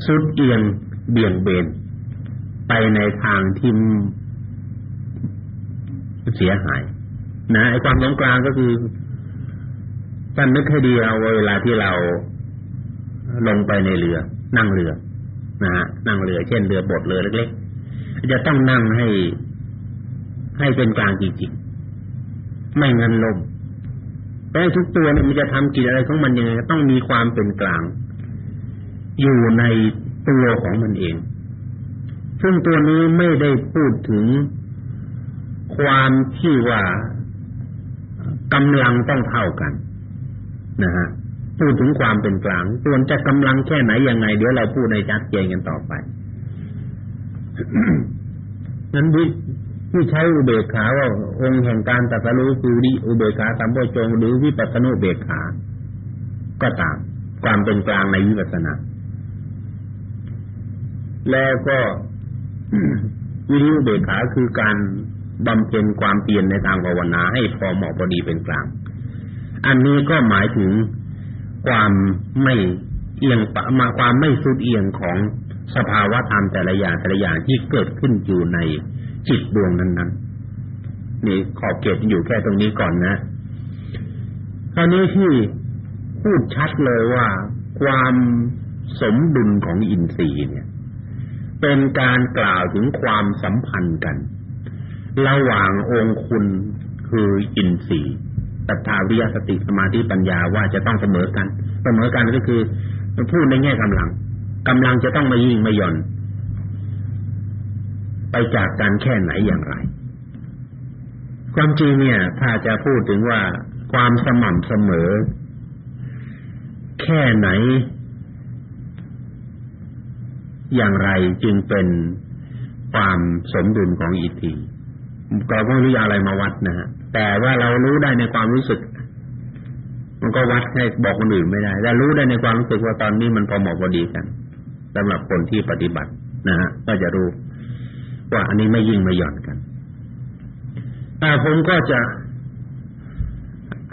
สุดเอียงเบี่ยงเบน ไปในทางที่เสียหาย นะไอ้ความตรงกลางก็คือท่านนึกให้ดีเอาเวลาที่เราลงไปในเรือ นั่งเรือ นะฮะนั่งเรือเช่นเรือบดเรือเล็กๆจะต้องนั่งให้ให้เป็นกลางจริงๆไม่งั้นลมแต่ทุกตัวเนี่ยมันจะทำกิจอะไรของมันยังไงต้องมีความเป็นกลาง อยู่ในตัวของมันเอง ซึ่งตัวนี้ไม่ได้พูดถึงความที่ว่ากำลังต้องเท่ากันนะฮะ พูดถึงความเป็นกลางส่วนจะกำลังแค่ไหนยังไงเดี๋ยวเราพูดในชัดเจนกันต่อไปนั้นวิที่ใช้อุเบกขาว่าองค์แห่งการตัดสู้คือดิอุเบกขาสัมโพชงหรือวิปัสสนุเบกขา ก็ตาม ความเป็นกลางในวิปัสสนา แล้วก็วิริยเบกขาคือการบำเพ็ญความเปลี่ยนในทางภาวนาให้พอเหมาะพอดีเป็นกลาง อันนี้ก็หมายถึง ความไม่เอียงมาความไม่สุดเอียงของสภาวะธรรมแต่ละอย่างแต่ละอย่างที่เกิดขึ้นอยู่ในจิตดวงนั้นๆนี่ขอบเขตอยู่แค่ตรงนี้ก่อนนะคราวนี้ที่พูดชัดเลยว่าความสมดุลของอินทรีย์เนี่ย เป็นการกล่าวถึงความสัมพันธ์กัน ระหว่างองค์คุณคืออินทรีย์ ตัทาวิยสติสมาธิปัญญาว่าจะต้องเสมอกัน เสมอกันก็คือพูดในแง่กำลังกำลังจะต้องไม่ยิ่งไม่หย่อน ไปจากกันแค่ไหนอย่างไร ความจริงเนี่ย ถ้าจะพูดถึงว่าความสม่ำเสมอ แค่ไหน อย่างไรจึงเป็นความสมดุลของอิทธิก็ไม่รู้อะไรมาวัดนะฮะ แต่ว่าเรารู้ได้ในความรู้สึก มันก็วัดให้บอกคนอื่นไม่ได้แต่รู้ได้ในความรู้สึกว่าตอนนี้มันพอเหมาะพอดีกันสำหรับคนที่ปฏิบัตินะฮะก็จะรู้ว่าอันนี้ไม่ยิ่งไม่หย่อนกันแต่ผมก็จะ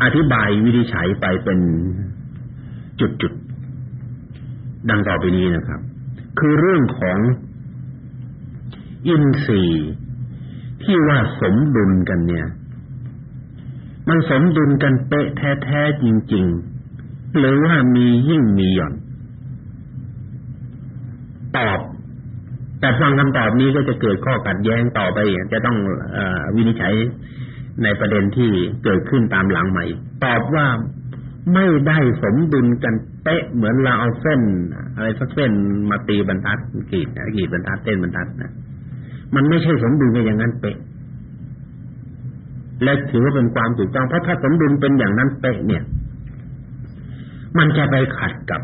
อธิบายวิธีใช้ไปเป็นจุดๆดังต่อไปนี้นะครับ คือเรื่องของอินทรีย์ที่ว่าสมดุลกันเนี่ย มันสมดุลกันเป๊ะแท้ๆจริง ๆ หรือว่ามียิ่งมีหย่อน ตอบ แต่ฟังคำตอบนี้ก็จะเกิดข้อขัดแย้งต่อไปจะต้องอวินิจฉัยในประเด็นที่เกิดขึ้นตามหลังใหม่ ตอบว่าไม่ได้สมดุลกันเป๊ะเหมือนเราเอาเส้น อะไรสักเส้นมาตีบรรทัดขีดขีดบรรทัดเส้นบรรทัดนะมันไม่ใช่สมดุลกันอย่างนั้นเป๊ะ และถือว่าเป็นความถูกต้องเพราะถ้าสมดุลเป็นอย่างนั้นเป๊ะเนี่ย มันจะไปขัดกับ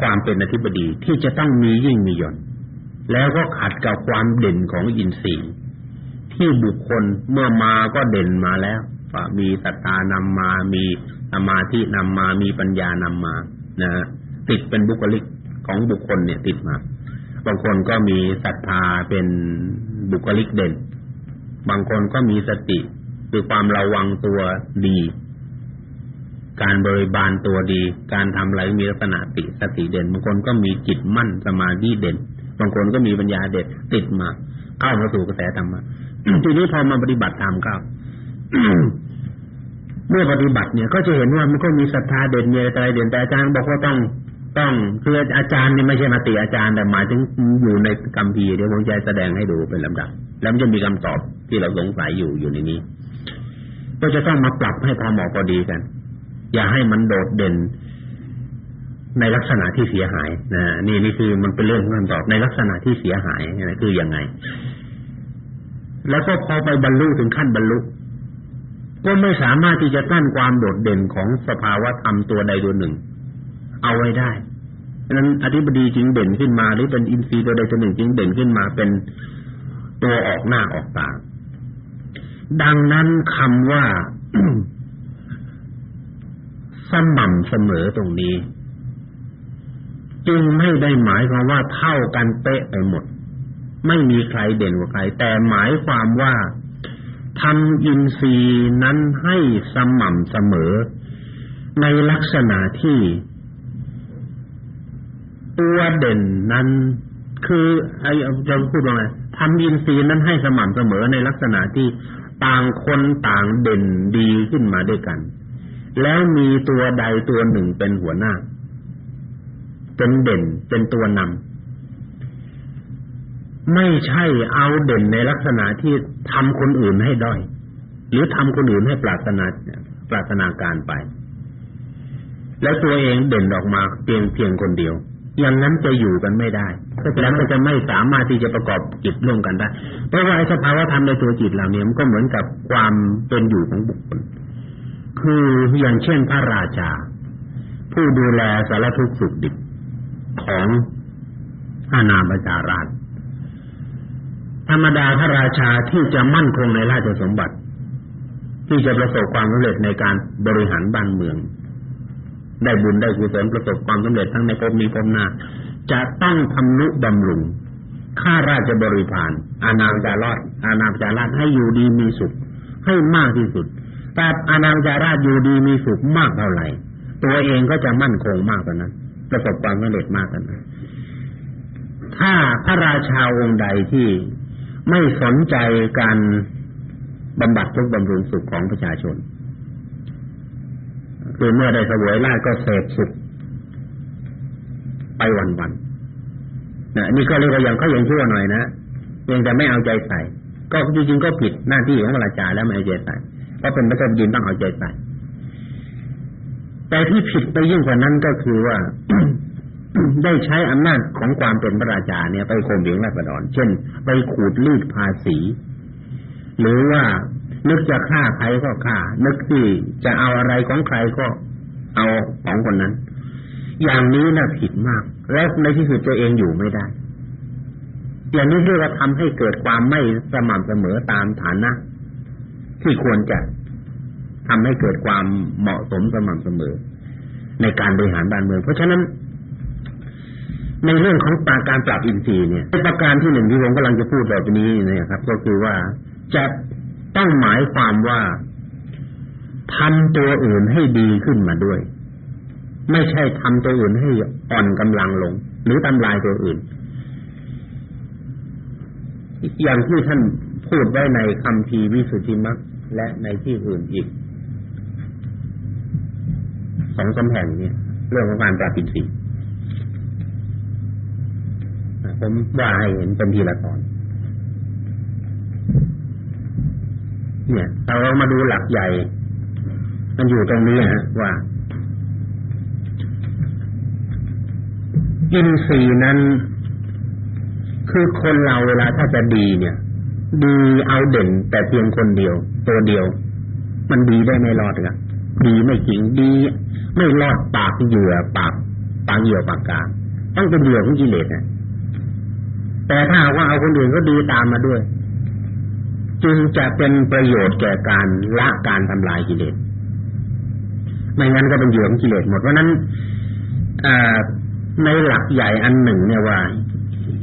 ความเป็นอธิบดีที่จะต้องมียิ่งมีหย่อนแล้วก็ขัดกับความเด่นของอินทรีย์ที่บุคคลเมื่อมาก็เด่นมาแล้วมีศรัทธานำมา มีสมาธินำมา มีปัญญานำมา นะติดเป็นบุคลิกของบุคคลเนี่ยติดมา บางคนก็มีศรัทธาเป็นบุคลิกเด่น บางคนก็มีสติคือความระวังตัวดี การบริบาลตัวดี การทำอะไรมีลักษณะติสติเด่น บางคนก็มีจิตมั่นสมาธิเด่น บางคนก็มีปัญญาเด่นติดมาเข้ามาสู่กระแสธรรมะทีนี้พอมาปฏิบัติธรรมก็เมื่อปฏิบัติเนี่ยก็จะเห็นว่ามันก็มีศรัทธาเด่นมีอะไรเด่นแต่อาจารย์บอกว่าต้องต้องคืออาจารย์นี่ไม่ใช่มาติอาจารย์แต่หมายถึงอยู่ในกัมพีเดี๋ยวผมจะแสดงให้ดูเป็นลำดับ แล้วมันจะมีคำตอบที่เราสงสัยอยู่อยู่ในนี้ ก็จะต้องมาปรับให้พอเหมาะพอดีกัน อย่าให้มันโดดเด่น ในลักษณะที่เสียหายนะนี่นี่คือมันเป็นเรื่องของคำตอบในลักษณะที่เสียหายนะคือยังไง แล้วก็พอไปบรรลุถึงขั้นบรรลุก็ไม่สามารถที่จะตั้นความโดดเด่นของสภาวะธรรมตัวใดตัวหนึ่ง เอาไว้ได้ฉะนั้นอธิบดีจึงเด่นขึ้นมาหรือเป็นอินทรีย์ตัวใดตัวหนึ่งจึงเด่นขึ้นมาเป็น ตัวออกหน้าออกตาดังนั้นคำว่าสม่ำเสมอตรงนี้ จึงไม่ได้หมายความว่าเท่ากันเป๊ะไปหมด ไม่มีใครเด่นกว่าใคร แต่หมายความว่าทำอินทรีย์นั้นให้สม่ำเสมอ ในลักษณะที่ ตัวเด่นนั้น คือไอ้จะพูดว่าไง ทำอินทรีย์นั้นให้สม่ำเสมอในลักษณะที่ต่างคนต่างเด่นดีขึ้นมาด้วยกัน แล้วมีตัวใดตัวหนึ่งเป็นหัวหน้า เป็นเด่นเป็นตัวนำไม่ใช่เอาเด่นในลักษณะที่ทำคนอื่นให้ด้อย หรือทำคนอื่นให้ปรารถนาปรารถนาการไป แล้วตัวเองเด่นออกมาเพียงเพียงคนเดียวอย่างนั้นจะอยู่กันไม่ได้ แล้วก็จะไม่สามารถที่จะประกอบจิตร่วมกันได้เพราะว่าไอ้สภาวะธรรมในตัวจิตเหล่านี้มันก็เหมือนกับความเป็นอยู่ของบุคคล คืออย่างเช่นพระราชา ผู้ดูแลสารทุกข์สุขดิบของอาณาประชาราชธรรมดาพระราชาที่จะมั่นคงในราชสมบัติ ที่จะประสบความสำเร็จในการบริหารบ้านเมือง ได้บุญได้กุศลประสบความสำเร็จทั้งในภพนี้ภพหน้า จะต้องทำนุบำรุงข้าราชบริพารอาณาจารอดอาณาจาราชให้อยู่ดีมีสุข ให้มากที่สุดแต่อาณาจาราชอยู่ดีมีสุขมากเท่าไหร่ ตัวเองก็จะมั่นคงมากกว่านั้นประสบความสำเร็จมากกว่านั้นถ้าพระราชาองค์ใดที่ไม่สนใจการบำบัดทุกบำรุงสุขของประชาชนคือเมื่อได้เสวยลาก็เสพสุข ไปวันๆนะนี่ก็เรียกว่ายังเขายังชั่วหน่อยนะยังจะไม่เอาใจใส่ ก็จริงๆก็ผิดหน้าที่ของพระราชาแล้วไม่เอาใจใส่เพราะเป็นพระเจ้าดินต้องเอาใจใส่แต่ที่ผิดไปยิ่งกว่านั้นก็คือว่าได้ใช้อำนาจของความเป็นพระราชาเนี่ยไปข่มเหงราษฎรเช่น ไปขูดรีดภาษี หรือว่านึกจะฆ่าใครก็ฆ่า นึกที่จะเอาอะไรของใครก็เอาของคนนั้น อย่างนี้น่ะผิดมาก และในที่สุดตัวเองอยู่ไม่ได้ อย่างนี้เรียกว่าทำให้เกิดความไม่สม่ำเสมอตามฐานะ ที่ควรจะทำให้เกิดความเหมาะสมสม่ำเสมอ ในการบริหารบ้านเมือง เพราะฉะนั้น ในเรื่องของาการปรับอินทรีย์เนี่ยประการที่หนึ่งที่ผมกำลังจะพูดต่อไปนี้นะครับ ก็คือว่าจะต้องหมายความว่าทำตัวอื่นให้ดีขึ้นมาด้วย ไม่ใช่ทำตัวอื่นให้อ่อนกำลังลง หรือทำลายตัวอื่น อย่างที่ท่านพูดไว้ในคำพีวิสุทธิมรรคและในที่อื่นอีกสองสาแห่งเนี่ย เรื่องของการปราบินสีผมว่าให้เห็นเป็นทีละตอนเนี่ยเรามาดูหลักใหญ่ มันอยู่ตรงนี้ฮะว่า อินทรีย์นั้น คือคนเราเวลาถ้าจะดีเนี่ย ดีเอาเด่นแต่เพียงคนเดียว ตัวเดียว มันดีได้ไม่รอดครับดีไม่จริงดี ไม่รอดปากเหยื่อปากปากเหยื่อปากกาต้องเป็นเหยื่อของกิเลสนะแต่ถ้าว่าเอาคนอื่นก็ดีตามมาด้วย จึงจะเป็นประโยชน์แก่การละการทำลายกิเลสไม่งั้นก็เป็นเหยื่อของกิเลสหมดเพราะนั้น ในหลักใหญ่อันหนึ่งเนี่ยว่า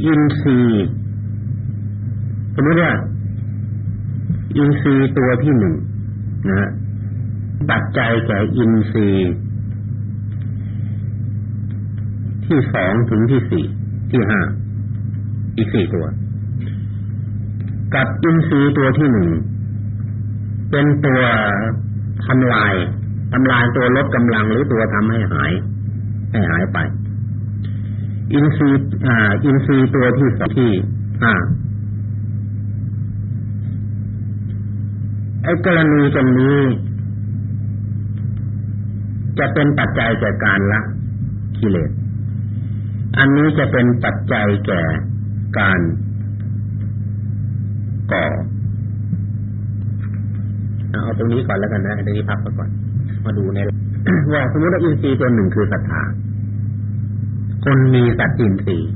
อินทรีย์สมมติว่าอินทรีย์ตัวที่หนึ่งนะปัจจัยแก่อินทรีย์ที่สองถึงที่สี่ที่ห้าอีกสี่ตัว กับอินทรีย์ตัวที่หนึ่งเป็นตัวทำลายทำลายตัวลดกำลังหรือตัวทำให้หาย ให้หายไป อินทรีย์อ่าอินทรีย์ตัวที่สองที่ห้าไอ้กรณีตรงนี้ จะเป็นปัจจัยแก่การละกิเลสอันนี้จะเป็นปัจจัยแก่การก่อเอาตรงนี้ก่อนแล้วกันนะเดี๋ยวนี้พักไปก่อน มาดูในว่าสมมติว่าอินทรีย์ตัวหนึ่งคือศรัทธา คนมีสัตตินทรีย์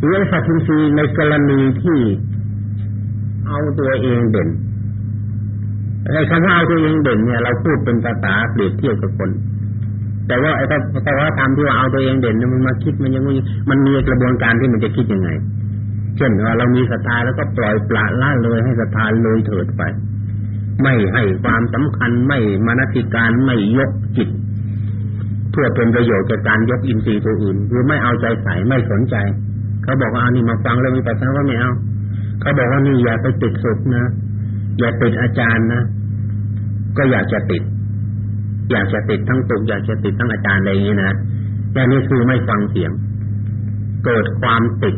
หรือสัตตินทรีย์ในกรณีที่เอาตัวเองเด่นไอ้คำว่าเอาตัวเองเด่นเนี่ยเราพูดเป็นภาษาเปรียบเทียบกับคน แต่ว่าไอ้แต่ว่าทำที่ว่าเอาตัวเองเด่นเนี่ยมันมาคิดมันยังมันมีกระบวนการที่มันจะคิดยังไง เช่นว่าเรามีศรัทธาแล้วก็ปล่อยปละละเลยให้ศรัทธาเลยเถิดไป ไม่ให้ความสำคัญไม่มนสิการไม่ยกจิต พื่อเป็นประโยชน์แก่การยกอินทรีย์ตัวอื่นหรือไม่เอาใจใส่ไม่สนใจ เขาบอกว่าอันนี้มาฟังแล้วมีแต่ทว่าไม่เอาเขาบอกว่านี่อย่าไปติดสุขนะอย่าติดอาจารย์นะก็อยากจะติด อยากจะติดทั้งตุกอยากจะติดทั้งอาจารย์อะไรอย่างนี้นะแต่นี่คือไม่ฟังเสียง เกิดความติด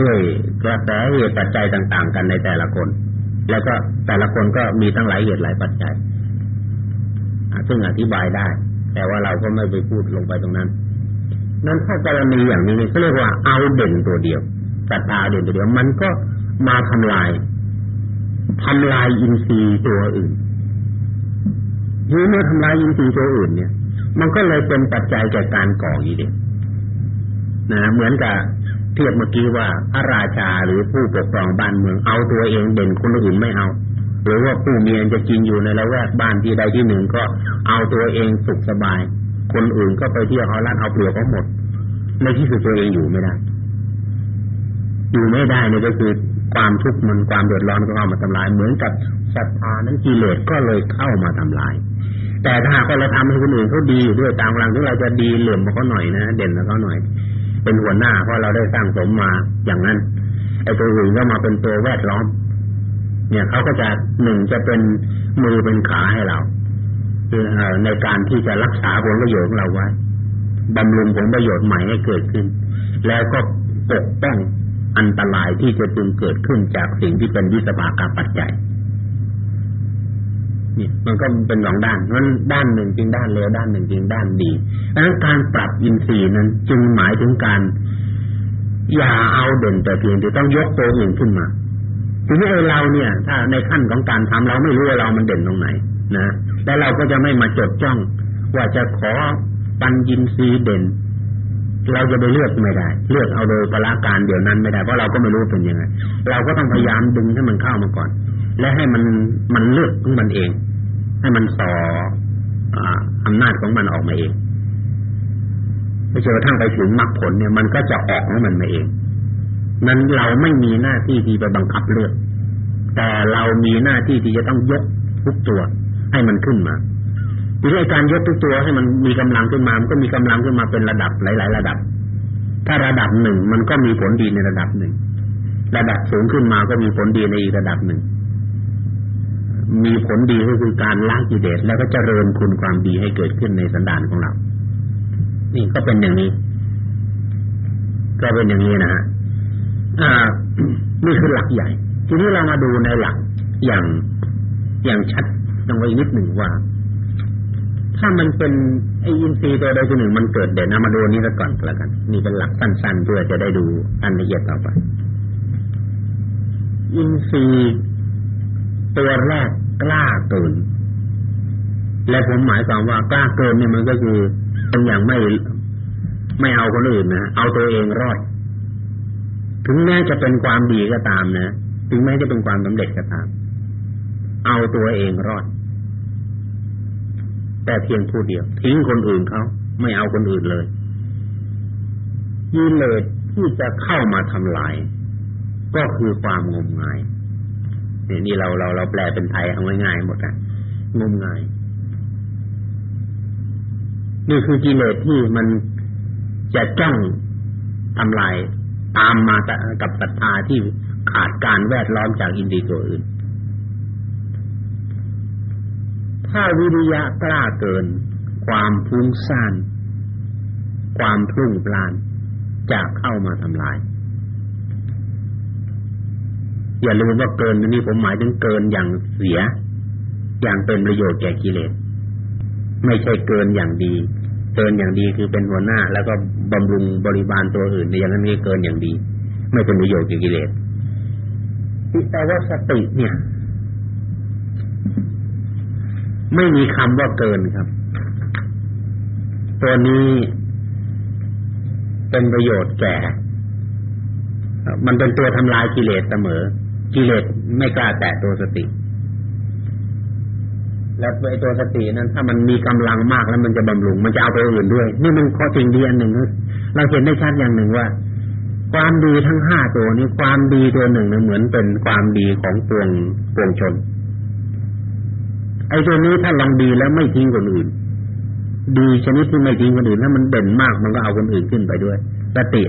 ด้วยกระแสเหตุปัจจัยต่าง ๆ กันในแต่ละคน แล้วก็แต่ละคนก็มีทั้งหลายเหตุหลายปัจจัยซึ่งอธิบายได้ แต่ว่าเราก็ไม่ไปพูดลงไปตรงนั้น นั้นถ้ากรณีอย่างนี้ก็เรียกว่าเอาเด่นตัวเดียวศรัทธาเด่นตัวเดียว มันก็มาทำลายทำลายอินทรีย์ตัวอื่นหรือเมื่อทำลายอินทรีย์ตัวอื่น เนี่ย มันก็เลยเป็นปัจจัยแก่การก่ออีเดียนะเหมือนกับเทียบเมื่อกี้ว่าพระราชาหรือผู้ปกครองบ้านเมืองเอาตัวเองเด่นคนอื่นไม่เอา หรือว่าผู้มีจะกินอยู่ในละแวกบ้านที่ใดที่หนึ่งก็เอาตัวเองสุขสบาย คนอื่นก็ไปเที่ยวเขาลัดเอาเปลือกเขาหมด ในที่สุดตัวเองอยู่ไม่ได้อยู่ไม่ได้นี่ก็คือความทุกข์มันความเดือดร้อนก็เข้ามาทำลาย เหมือนกับศรัทธานั้นกิเลสก็เลยเข้ามาทำลาย แต่ถ้าหากเราทำให้คนอื่นเขาดีอยู่ด้วยตามกำลังที่เราจะดีเหลื่อมเขาหน่อยนะเด่นเขาหน่อย เป็นหัวหน้าเพราะเราได้สร้างสมมาอย่างนั้นไอ้ตัวอื่นก็มาเป็นตัวแวดล้อม เนี่ยเขาก็จะหนึ่งจะเป็นมือเป็นขาให้เราคือในการที่จะรักษาผลประโยชน์ของเราไว้บำรุงผลประโยชน์ใหม่ให้เกิดขึ้น แล้วก็ปกป้องอันตรายที่จะจึงเกิดขึ้นจากสิ่งที่เป็นวิสภากาปัจจัยนี่มันก็เป็นสองด้านนั้นด้านหนึ่งจริงด้านเลวด้านหนึ่งจริงด้านดีดังนั้นการปรับอินทรีย์นั้น จึงหมายถึงการอย่าเอาเด่นแต่เพียงแต่ต้องยกตัวอื่นขึ้นมา ทีนี้เราเนี่ย ถ้าในขั้นของการทำเราไม่รู้ว่าเรามันเด่นตรงไหนนะแล้วเราก็จะไม่มาจดจ้อง ว่าจะขอปัญญินทรีย์เด่น เราจะไปเลือกไม่ได้ เลือกเอาโดยพละการเดี๋ยวนั้นไม่ได้เพราะเราก็ไม่รู้เป็นยังไงเราก็ต้องพยายามดึงให้มันเข้ามาก่อน และให้มันมันเลือกของมันเอง ให้มันสออำนาจของมันออกมาเองไปเจอทั้งไปถึงมรรคผลเนี่ยมันก็จะออกของมันมาเอง นั้นเราไม่มีหน้าที่ที่ไปบังคับเลือกแต่เรามีหน้าที่ที่จะต้องยกทุกตัวให้มันขึ้นมาทีนี้การยกทุกตัวให้มันมีกำลังขึ้นมามันก็มีกำลังขึ้นมาเป็นระดับหลาย ๆ ระดับ ถ้าระดับหนึ่งมันก็มีผลดีในระดับหนึ่ง ระดับสูงขึ้นมาก็มีผลดีในอีกระดับหนึ่ง มีผลดีก็คือการล้างกิเลสแล้วก็เจริญคุณความดีให้เกิดขึ้นในสันดานของเรา นี่ก็เป็นอย่างนี้ ก็เป็นอย่างนี้นะฮะ นี่คือหลักใหญ่ ทีนี้เรามาดูในหลักอย่างอย่างชัดตรงไว้นิดหนึ่งว่า ถ้ามันเป็นไออินทรีย์ตัวใดตัวหนึ่งมันเกิดเด่นนะมาดูนี้ก่อนก็แล้วกันนี่เป็นหลักสั้นๆเพื่อจะได้ดูอันละเอียดต่อไป อินทรีย์ตัวแรกกล้าเกินและผมหมายความว่ากล้าเกินนี่มันก็คือเป็นอย่างไม่ไม่เอาคนอื่นนะเอาตัวเองรอด ถึงแม้จะเป็นความดีก็ตามนะถึงแม้จะเป็นความสำเร็จก็ตาม เอาตัวเองรอด แต่เพียงผู้เดียว ทิ้งคนอื่นเขาไม่เอาคนอื่นเลยกิเลสที่จะเข้ามาทำลาย ก็คือความงมงายนี่เราเราเราแปลเป็นไทยเอาง่ายๆหมดอะงมงาย นี่คือกิเลสที่มันจะจ้องทำลาย ตามมากับศรัทธาที่ขาดการแวดล้อมจากอินทรีย์ตัวอื่น ถ้าวิริยะกล้าเกิน ความฟุ้งซ่าน ความพลุ่งปลานจะเข้ามาทำลาย อย่าลืมว่าเกินนี่ผมหมายถึงเกินอย่างเสีย อย่างเป็นประโยชน์แก่กิเลสไม่ใช่เกินอย่างดี เกินอย่างดีคือเป็นหัวหน้า แล้วก็บำรุงบริบาลตัวอื่นในอย่างนั้นนี่เกินอย่างดี ไม่เป็นประโยชน์แก่กิเลสที่แต่ว่าสติเนี่ย ไม่มีคำว่าเกินครับ ตัวนี้เป็นประโยชน์แก่มันเป็นตัวทำลายกิเลสเสมอ กิเลสไม่กล้าแตะตัวสติ และไอ้ตัวสตินั้นถ้ามันมีกำลังมากแล้วมันจะบำรุง มันจะเอาไปอื่นด้วย นี่มันข้อจริงดีอันหนึ่งเราเห็นได้ชัดอย่างหนึ่งว่า ความดีทั้งห้าตัวนี้ความดีตัวหนึ่งเนี่ยเหมือนเป็นความดีของปวงปวงชน ไอ้ตัวนี้ถ้าลองดีแล้วไม่ทิ้งคนอื่น ดีชนิดที่ไม่ทิ้งคนอื่นถ้ามันเด่นมากมันก็เอาคนอื่นขึ้นไปด้วยสติ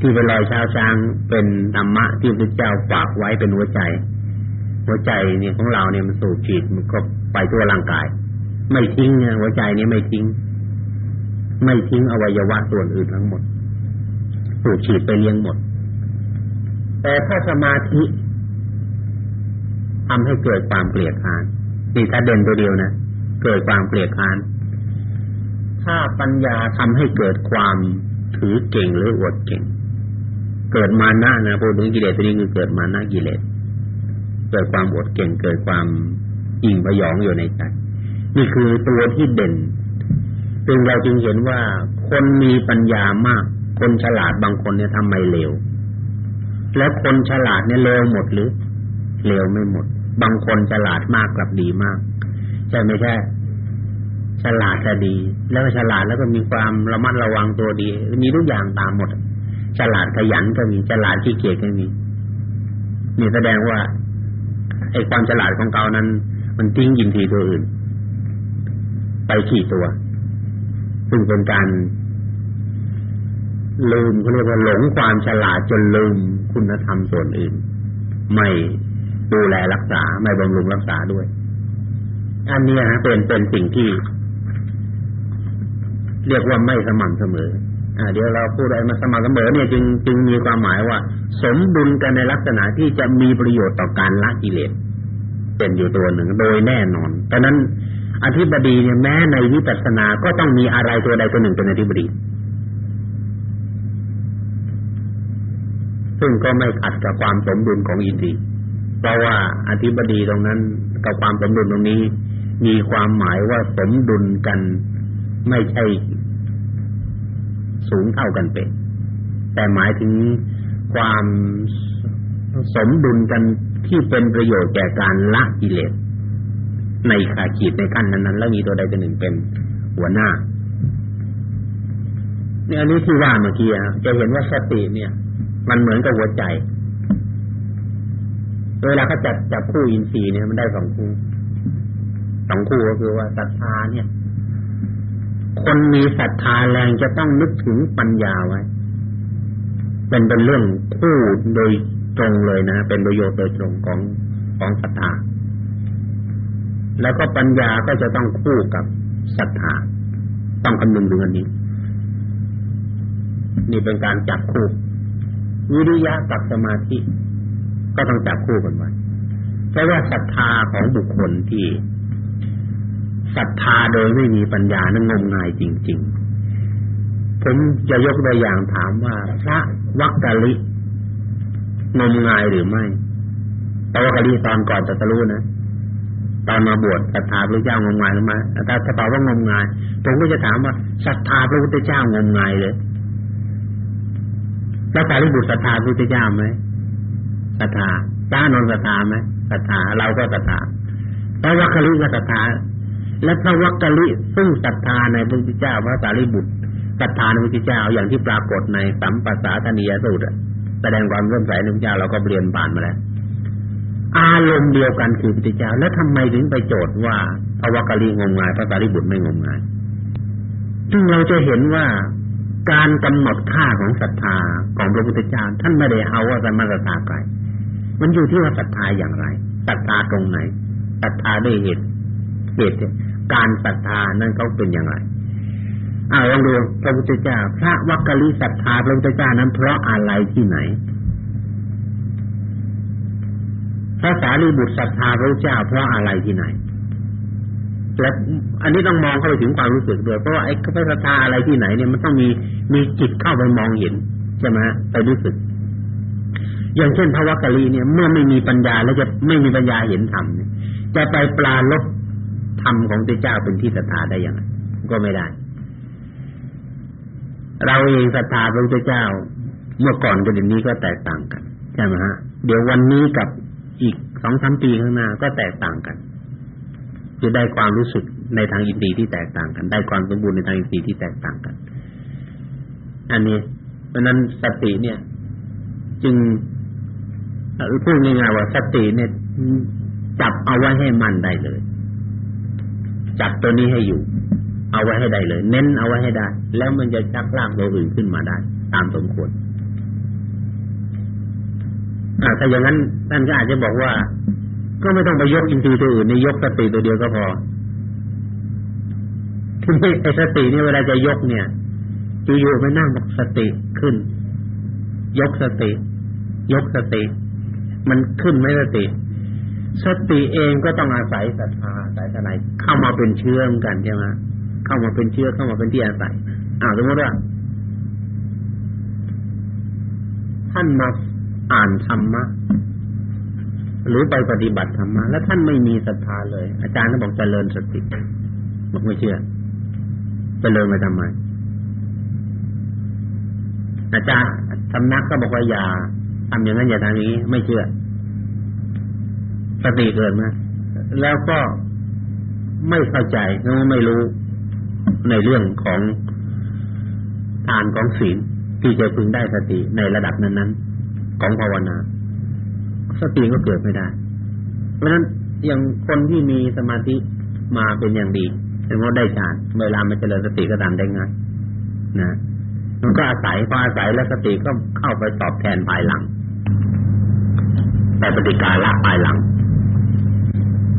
ที่เป็นรอยชาวช้างเป็นธรรมะที่พระเจ้าฝากไว้เป็นหัวใจ หัวใจเนี่ยของเราเนี่ยมันสูบฉีดมันก็ไปทั่วร่างกาย ไม่ทิ้งเนหัวใจนี้ไม่ทิ้ง ไม่ทิ้งอวัยวะส่วนอื่นทั้งหมด สูบฉีดไปเลี้ยงหมด แต่ถ้าสมาธิทำให้เกิดความเกลียดค้านนี่ถ้าเด่นตัวเดียวนะเกิดความเกลียดค้านถ้าปัญญาทำให้เกิดความถือเก่งหรืออวดเก่ง เกิดมานะนะพูดถึงกิเลสตัวนี้คือเกิดมานะกิเลส เกิดความอดเก่งเกิดความยิ่งพยองอยู่ในใจนี่คือตัวที่เด่นจึงเราจึงเห็นว่าคนมีปัญญามาก คนฉลาดบางคนเนี่ยทำไมเลวและคนฉลาดเนี่ยเลวหมดหรือเลวไม่หมด บางคนฉลาดมากกลับดีมากใช่ไม่ใช่ฉลาดก็ดี แล้วฉลาดแล้วก็มีความระมัดระวังตัวดี มีทุกอย่างตามหมด ฉลาดขยันก็มีฉลาดขี้เกียจก็มีนี่แสดงว่า อ้ความฉลาดของเขานั้น มันทิ้งยินทีตัวอื่น ไปขี่ตัว ซึ่งเป็นการลืมเขาเรียกว่าหลงความฉลาดจนลืมคุณธรรมส่วนอื่น ไม่ดูแลรักษา ไม่บำรุงรักษาด้วย อันนี้นะเป็นเป็นสิ่งที่ เรียกว่าไม่สม่ำเสมอ อ่า เดี๋ยวเราพูดอะไรมาสม่ำเสมอเนี่ยจึงจึงมีความหมายว่า สมดุลกันในลักษณะที่จะมีประโยชน์ต่อการละกิเลส เป็นอยู่ตัวหนึ่งโดยแน่นอนดังนั้นอธิบดีเนี่ยแม้ในวิปัสสนาก็ต้องมีอะไรตัวใดตัวหนึ่งเป็นอธิบดี ซึ่งก็ไม่ขัดกับความสมดุลของอินทรีย์เพราะว่าอธิบดีตรงนั้นกับความสมดุลตรงนี้ มีความหมายว่าสมดุลกันไม่ใช่สูงเท่ากันเป็นแต่หมายถึงความสมดุลกัน ที่เป็นประโยชน์แก่การละกิเลสในขาขีดในขั้นนั้นๆแล้วมีตัวใดตัวหนึ่งเป็นหัวหน้าเนี่ยอันนี้ที่ว่าเมื่อกี้จะเห็นว่าสติเนี่ย มันเหมือนกับหัวใจเวลาเขาจัดจับคู่อินทรีย์เนี่ยมันได้สองคู่สองคู่ก็คือว่าศรัทธาเนี่ย คนมีศรัทธาแรงจะต้องนึกถึงปัญญาไว้เป็นเป็นเรื่องคู่โดย ตรงเลยนะเป็นประโยชน์โดยตรงของของศรัทธาแล้วก็ปัญญาก็จะต้องคู่กับศรัทธาต้องคำนึงถึงอันนี้ นี่เป็นการจับคู่วิริยะกับสมาธิก็ต้องจับคู่กันไว้เพราะว่าศรัทธาของบุคคลที่ศรัทธาโดยไม่มีปัญญานั้นงมงายจริง ๆ ผมจะยกตัวอย่างถามว่าพระวักกะลิ งมงายหรือไม่พระวักกะลิตอนก่อนจะตรู้นะตอนมาบวชศรัทธาพระเจ้างมงายหรือไม่ถ้าถ้าตอบว่างมงายผมก็จะถามว่าศรัทธาพระพุทธเจ้างมงายเลยแล้วสารีบุตรศรัทธาพระพุทธเจ้าไหมศรัทธาพระนนท์ศรัทธาไหมศรัทธาเราก็ศรัทธาพระวักกะลิก็ศรัทธาและพระวักกะลิซึ่งศรัทธาในพระพุทธเจ้าพระสารีบุตรศรัทธาในพระพุทธเจ้าอย่างที่ปรากฏในสัมปัสสาธนียสูตรอะ แสดงความเริ่มใสในพระเจ้าเราก็เรียนผ่านมาแล้วอารมณ์เดียวกันคือพระเจ้าแล้วทำไมถึงไปโจทย์ว่าพระวกกะลีงมงายพระสารีบุตรไม่งมงายซึ่งเราจะเห็นว่าการกำหนดค่าของศรัทธาของพระพุทธเจ้าท่านไม่ได้เอาว่าสมาศรัทธาใครมันอยู่ที่ว่าศรัทธาอย่างไรศรัทธาตรงไหนศรัทธาด้วยเหตุเหตุการศรัทธานั้นเขาเป็นอย่างไร อ่าลองดูพระพุทธเจ้าพระวักกะลิศรัทธาพระพุทธเจ้านั้นเพราะอะไรที่ไหนพระสารีบุตรศรัทธาพระเจ้าเพราะอะไรที่ไหนและอันนี้ต้องมองเข้าไปถึงความรู้สึกด้วยเพราะว่าไอ้พระศรัทธาอะไรที่ไหนเนี่ยมันต้องมีมีจิตเข้าไปมองเห็นใช่ไหมไปรู้สึก อย่างเช่นพระวักกะลีเนี่ย เมื่อไม่มีปัญญาแล้วจะไม่มีปัญญาเห็นธรรมจะไปปลาลบธรรมของพระเจ้าเป็นที่ศรัทธาได้อย่างไรก็ไม่ได้ เราเองศรัทธาพระพุทธเจ้า เมื่อก่อนกับเดี๋ยวนี้ก็แตกต่างกันใช่ไหมฮะ เดี๋ยววันนี้กับอีกสองสามปีข้างหน้าก็แตกต่างกันจะได้ความรู้สึกในทางอินทรีย์ที่แตกต่างกัน ได้ความสมบูรณ์ในทางอินทรีย์ที่แตกต่างกัน อันนี้เพราะนั้นสติเนี่ย จึงพูดง่ายๆว่าสติเนี่ย จับเอาไว้ให้มันได้เลย จับตัวนี้ให้อยู่ เอาไว้ให้ได้เลย เน้นเอาไว้ให้ได้ แล้วมันจะชักลากตัวอื่นขึ้นมาได้ ตามสมควรถ้าอย่างนั้นท่านก็อาจจะบอกว่า ก็ไม่ต้องไปยกอินทรีย์ตัวอื่นในยกสติตัวเดียวก็พอคือไอ้สตินี่เวลาจะยกเนี่ยอยู่ๆไปนั่งบอกสติขึ้น ยกสติ ยกสติ มันขึ้นไม่สติ สติเองก็ต้องอาศัยศรัทธาอาศัยอะไรเข้ามาเป็นเชื้อมกันใช่ไหม เข้ามาเป็นเชื้อเข้ามาเป็นที่อาศัยอ้าสมมติว่าท่านมาอ่านธรรมะหรือไปปฏิบัติธรรมะแล้วท่านไม่มีศรัทธาเลย อาจารย์ก็บอกเจริญสติบอกไม่เชื่อเจริญไปทำไมอาจารย์สำนักก็บอกว่าอย่าทำอย่างนั้นอย่าทำอย่างนี้ ไม่เชื่อสติเกิดมาแล้วก็ไม่เข้าใจแล้วไม่รู้ ในเรื่องของทานของศีลที่จะพึงได้สติในระดับนั้นๆของภาวนา สติก็เกิดไม่ได้ เพราะฉะนั้นอย่างคนที่มีสมาธิมาเป็นอย่างดีถึงว่าได้ฌานเวลามันเจริญสติก็ตามได้ง่ายนะมันก็อาศัยพออาศัยแล้วสติก็เข้าไปตอบแทนภายหลังแต่ปฏิการละภายหลัง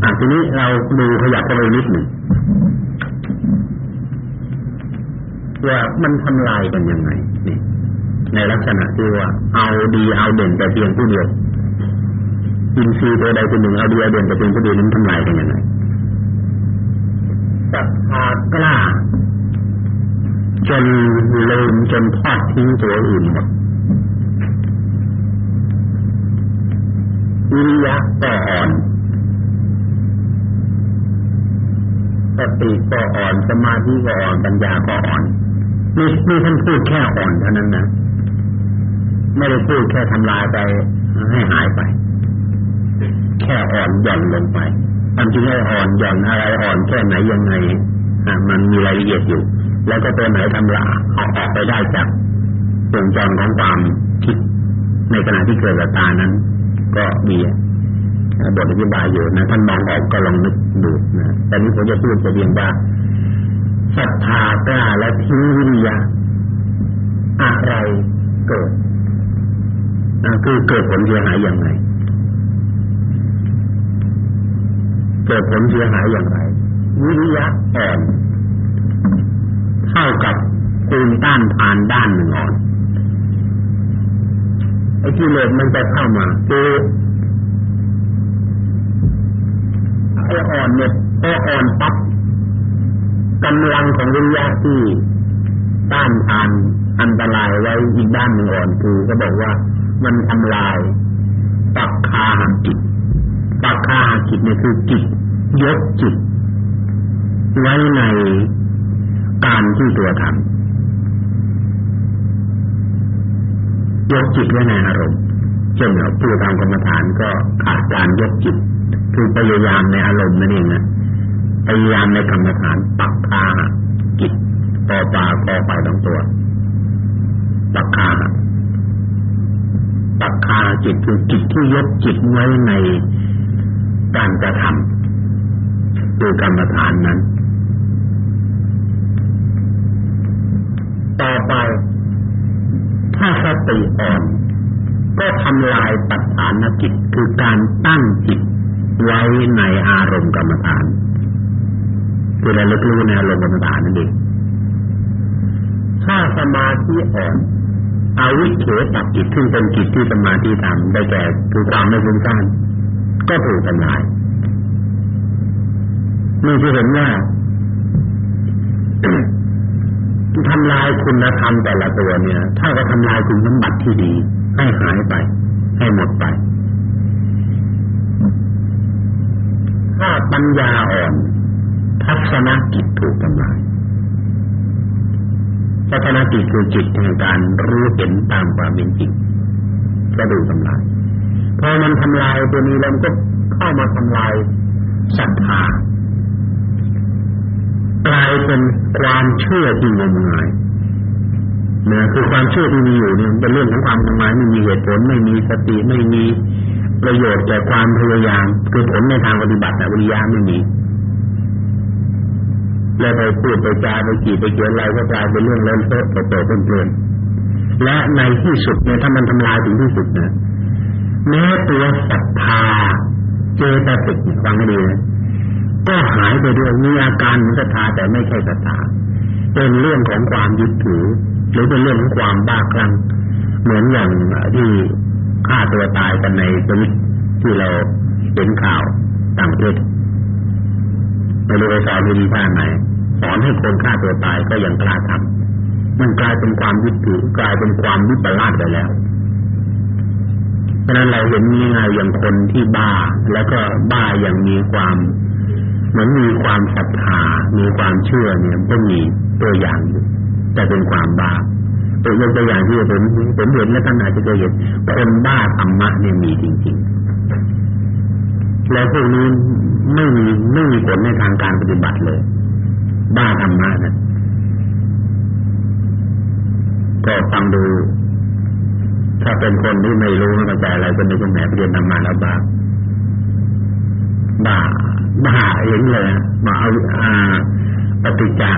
อะทีนี้เราดูขยับไปนิดหนึ่ง ว่ามันทำลายกันยังไงนี่ในลักษณะที่ว่าเอาดีเอาเด่นแต่เพียงผู้เดียวอินทรีย์ตัวใดตัวหนึ่งเอาดีเอาเด่นแต่เพียงผู้เดียวนั้นทำลายกันยังไงศรัทธากล้าจนลืมจนทอดทิ้งตัวอื่นหมดวิริยะก็อ่อนสติก็อ่อนสมาธิก็อ่อนปัญญาก็อ่อน นี่ท่านพูดแค่อ่อนเท่านั้นนะไม่ได้พูดแค่ทำลายไปให้หายไป แค่อ่อนหย่อนลงไปความจริงให้อ่อนหย่อนอะไรอ่อนแค่ไหนยังไงมันมีรายละเอียดอยู่ แล้วก็ตัวไหนทำลายออกออกไปได้จากวงจรของความคิดในขณะที่เกิดกับตานั้น ก็มีบทอธิบายอยู่นะท่านมองออกก็ลองนึกดูนะแต่นี้ผมจะพูดจะเพียงว่า ศรัทธากล้าและทิ้งวิญญาอะไรเกิดคือเกิดผลเสียหายอย่างไรเกิดผลเสียหายอย่างไรวิริยะอ่อนเท่ากับภูมิต้านทานด้านหนึ่งอ่อนไอ้ที่เลสมันจะเข้ามาคือไอ้อ่อนเนี่ยพออ่อนปั๊บ กำลังของวิริยะที่ต้านทานอันตรายไว้อีกด้านหนึ่งอ่อนคือก็บอกว่ามันทำลายปักคาหักิจปักคาหักิจเนี่ยคือจิตยกจิตไว้ในการที่ตัวทำยกจิตไว้ในอารมณ์เช่นเราผู้ทำกรรมฐานก็ขาดการยกจิตคือพยายามในอารมณ์นั่นเองนะ พยายามในกรรมฐานปักคาจิตต่อปลาคอไปทั้งตัวปักคาปักคาจิตคือจิตที่ยกจิตไว้ในการกระทำคือกรรมฐานนั้น ต่อไป ถ้าสติอ่อนก็ทำลายปัจฐานจิตคือการตั้งจิตไว้ในอารมณ์กรรมฐาน คือระลึกรู้ในอารมณ์กรรมฐานั่นเองถ้าสมาธิอ่อนอาวิเขตัดจิตซึ่งเป็นจิตที่สมาธิทำได้แก่คือความไม่ฟุ้งซ่านก็ถูกทำลายนี่จะเห็นว่าทำลายคุณธรรมแต่ละตัวเนี่ย ถ้าก็ทำลายคุณสมบัติที่ดี ให้หายไป ให้หมดไป ถ้าปัญญาอ่อน ทัศนกิจถูกทำลายทัศนกิจคือจิตแห่งการรู้เห็นตามความเป็นจริงก็ดูทำลายพอมันทำลายตัวนี้แล้วก็เข้ามาทำลายศรัทธากลายเป็นความเชื่อที่งมงายเนี่ยคือความเชื่อที่มีอยู่เนี่ยเป็นเรื่องของความงมงายไม่มีเหตุผลไม่มีสติไม่มีประโยชน์แก่ความพยายามคือผลในทางปฏิบัตินะวิริยะไม่มี แล้วไปพูดไปจาไปจีไปเขียนอะไรก็กลายเป็นเรื่องเล่นเพ้อโตๆเพลินๆและในที่สุดเนี่ยถ้ามันทำลายถึงที่สุดนะแม้ตัวศรัทธาเจตสิกฟังให้ดีนะก็หายไปด้วยมีอาการศรัทธาแต่ไม่ใช่ศรัทธาเป็นเรื่องของความยึดถือ หรือเป็นเรื่องของความบ้าคลั่งเหมือนอย่างที่ฆ่าตัวตายกันในสวิตที่เราเห็นข่าวต่างประเทศไม่รู้ไปสอนวิธีท่าไหน สอนให้คนฆ่าตัวตายก็ยังกล้าทำมันกลายเป็นความยึดถือกลายเป็นความวิปลาสไปแล้วฉะนั้นเราเห็นยังไงอย่างคนที่บ้า แล้วก็บ้าอย่างมีความเหมือนมีความศรัทธามีความเชื่อเนี่ยก็มีตัวอย่างอยู่แต่เป็นความบ้าตัวยกตัวอย่างที่ผมผมเห็นและท่านอาจจะเคยเห็นคนบ้าธรรมะเนี่ยมีจริง ๆ แล้วพวกนี้ไม่มีไม่มีผลในทางการปฏิบัติเลย บ้าธรรมะนะก็ฟังดู ถ้าเป็นคนที่ไม่รู้ไม่เข้าใจอะไรก็นึกว่าแหมเรียนธรรมะแล้วบ้าบ้าบ้าเองเลยมาเอาอาปฏิจจา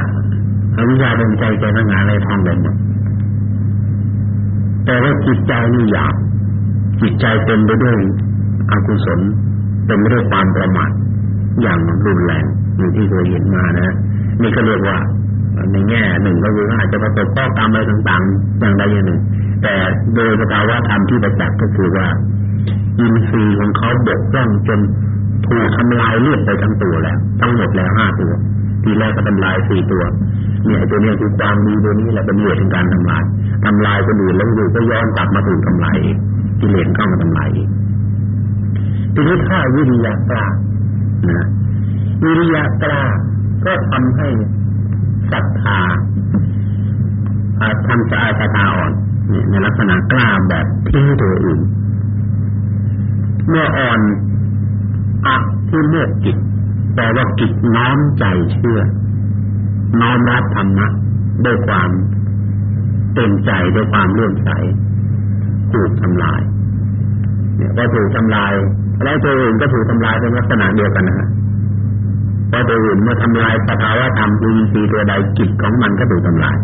อวิชชาเป็นใจใจทั้งงานอะไรท่องเลยหมดแต่ว่าจิตใจนี่หยาบจิตใจเต็มไปด้วยอกุศลเต็มไปด้วยความประมาทอย่างรุนแรงอย่างที่เคยเห็นมานะ นี่ก็เรียกว่าในแง่หนึ่งก็คืออาจจะประสบข้อกรรมอะไรต่างๆอย่างใดอย่างหนึ่ง แต่โดยสภาวะธรรมที่ประจักษ์ก็คือว่าอินทรีย์ของเขาบกพร่องจนถูกทำลายเลือดไปทั้งตัวแล้วทั้งหมดแล้วห้าตัวทีแรกก็ทำลายสี่ตัว เนี่ยตัวนี้คือความดีตัวนี้แหละเป็นเหตุในการทำลายทำลายคนอื่นแล้วอยู่ก็ย้อนกลับมาถูกทำลายอีกกิเลสเข้ามาทำลายอีกทีนี้ถ้าวิริยะกล้านะวิริยะกล้า ก็ทำให้ศรัทธาทำสะอาดศรัทธาอ่อนในลักษณะกล้าแบบทิ้งตัวอื่นเมื่ออ่อนอักที่เลือกจิตแต่ว่าจิตน้อมใจเชื่อ น้อมรับธรรมะด้วยความเต็มใจด้วยความเลื่อมใสถูกทำลายเนี่ยพอถูกทำลายแล้วตัวอื่นก็ถูกทำลายเป็นลักษณะเดียวกันนะฮะ พอตัวอื่นเมื่อทำลายสภาวะธรรมอินทรีย์ตัวใดจิตของมันก็ถูกทำลาย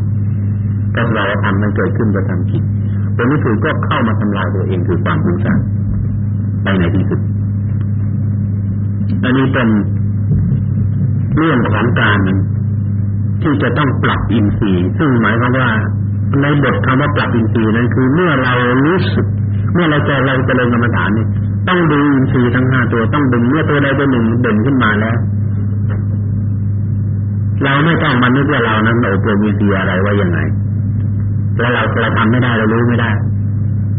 ก็สภาวะธรรมมันเกิดขึ้นประจำจิตตัวนี้ถือก็เข้ามาทำลายตัวเองคือความฟุ้งซ่านไปในที่สุดอันนี้เป็นเรื่องของการที่จะต้องปรับอินทรีย์ซึ่งหมายความว่าในบทคำว่าปรับอินทรีย์นั้นคือเมื่อเรารู้สึกเมื่อเราจะเราจะเริญกรรมฐานนี่ต้องดูอินทรีย์ทั้งห้าตัวต้องดึงเมื่อตัวใดตัวหนึ่งเด่นขึ้นมาแล้ว เราไม่ต้องมานึกว่าเรานั้นโอ้ตัวมีสีอะไรว่ายังไงแล้วเราเราทำไม่ได้เรารู้ไม่ได้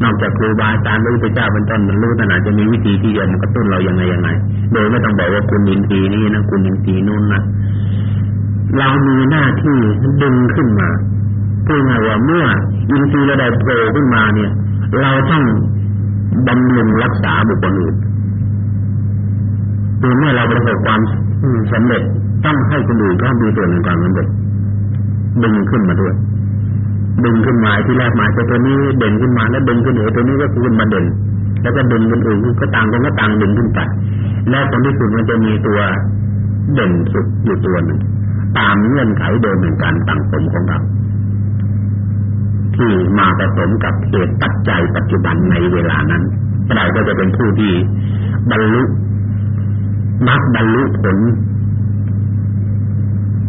นอกจากครูบาอาจารย์พระพุทธเจ้าเป็นต้นมันรู้แต่อาจจะมีวิธีที่จะมากระตุ้นเรายังไงยังไง โดยไม่ต้องบอกว่าคุณอินทรีนี้นะคุณอินทรีนู่นนะเรามีหน้าที่ดึงขึ้นมาพูดง่ายว่าเมื่ออินทรีย์ระดับโผล่ขึ้นมาเนี่ย เราต้องบำรุงรักษาบุคคลอื่นคือเมื่อเราประสบความสำเร็จ ต้องให้คนอื่นก็มีส่วนในความสำเร็จดึงขึ้นมาด้วยดึงขึ้นมาที่แรกมาตัวนี้เด่นขึ้นมาแล้วดึงขึ้นอีกตัวนี้ก็ขึ้นมาเด่นแล้วก็ดึงคนอื่นก็ต่างกันก็ต่างดึงขึ้นไปแล้วผลที่สุดมันจะมีตัวเด่นสุดอยู่ตัวหนึ่งตามเงื่อนไขโดยเหมือนการตั้งสมของเราที่มาผสมกับเหตุปัจจัยปัจจุบันในเวลานั้นเราก็จะเป็นผู้ที่บรรลุมักบรรลุผล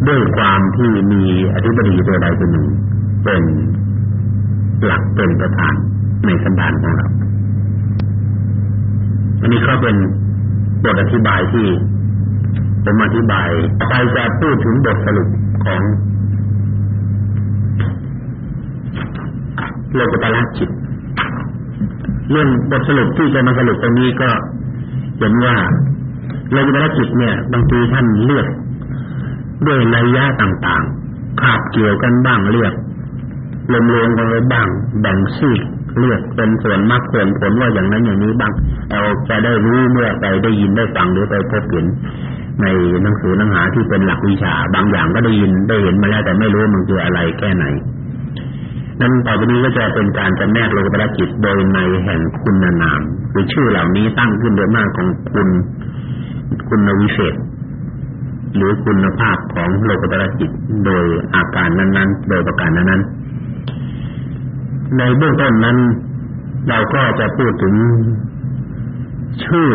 ด้วยความที่มีอธิบดีตัวใดตัวหนึ่งเป็นหลักเป็นประธานในสันดานของเรา อันนี้ก็เป็นบทอธิบายที่ผมอธิบายไปจะพูดถึงบทสรุปของโลกุตละจิตเรื่องบทสรุปที่จะมาสรุปตรงนี้ก็เห็นว่าโลกุตละจิตเนี่ย บางทีท่านเลือก ด้วยนัยยะต่างๆขาบเกี่ยวกันบ้างเรียกรวมๆกันไว้บ้าง แบ่งซีกเลือกเป็นส่วนมากส่วนผลว่าอย่างนั้นอย่างนี้บ้างเราจะได้รู้เมื่อไปได้ยินได้ฟังหรือไปพบเห็นในหนังสือหนังหาที่เป็นหลักวิชา บางอย่างก็ได้ยินได้เห็นมาแล้วแต่ไม่รู้มันคืออะไรแค่ไหน นั้นต่อไปนี้ก็จะเป็นการจำแนกโลกตระจิตโดยในแห่งคุณนามคือชื่อเหล่านี้ตั้งขึ้นโดยมากของคุณคุณวิเศษ หรือคุณภาพของโลกุตระจิตโดยอาการนั้นๆ โดยประการนั้นๆ ในเบื้องต้นนั้น เราก็จะพูดถึงชื่อ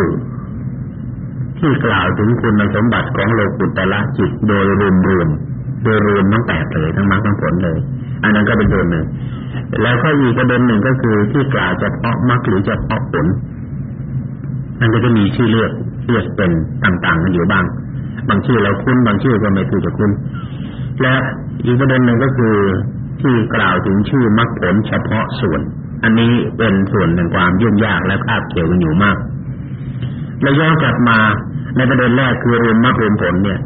ที่กล่าวถึงคุณสมบัติของโลกุตละจิตโดยรวมรวมโดยรวมทั้งแปดเลยทั้งมรรคทั้งผลเลย อันนั้นก็เป็นตัวหนึ่ง แล้วก็อีกประเด็นหนึ่งก็คือที่กล่าวเฉพาะมรรคหรือเฉพาะผลมันก็จะมีชื่อเลือกเลือกเป็นต่างๆกันอยู่บ้าง บางชื่อเราคุ้นบางชื่อก็ไม่ถูกจะคุ้นและอีกประเด็นหนึ่งก็คือที่กล่าวถึงชื่อมรรคผลเฉพาะส่วน อันนี้เป็นส่วนแห่งความยุ่งยากและคาบเกี่ยวกันอยู่มากแลวย้อนกลับมาในประเด็นแรกคือรวมมรรครวมผลเนี่ย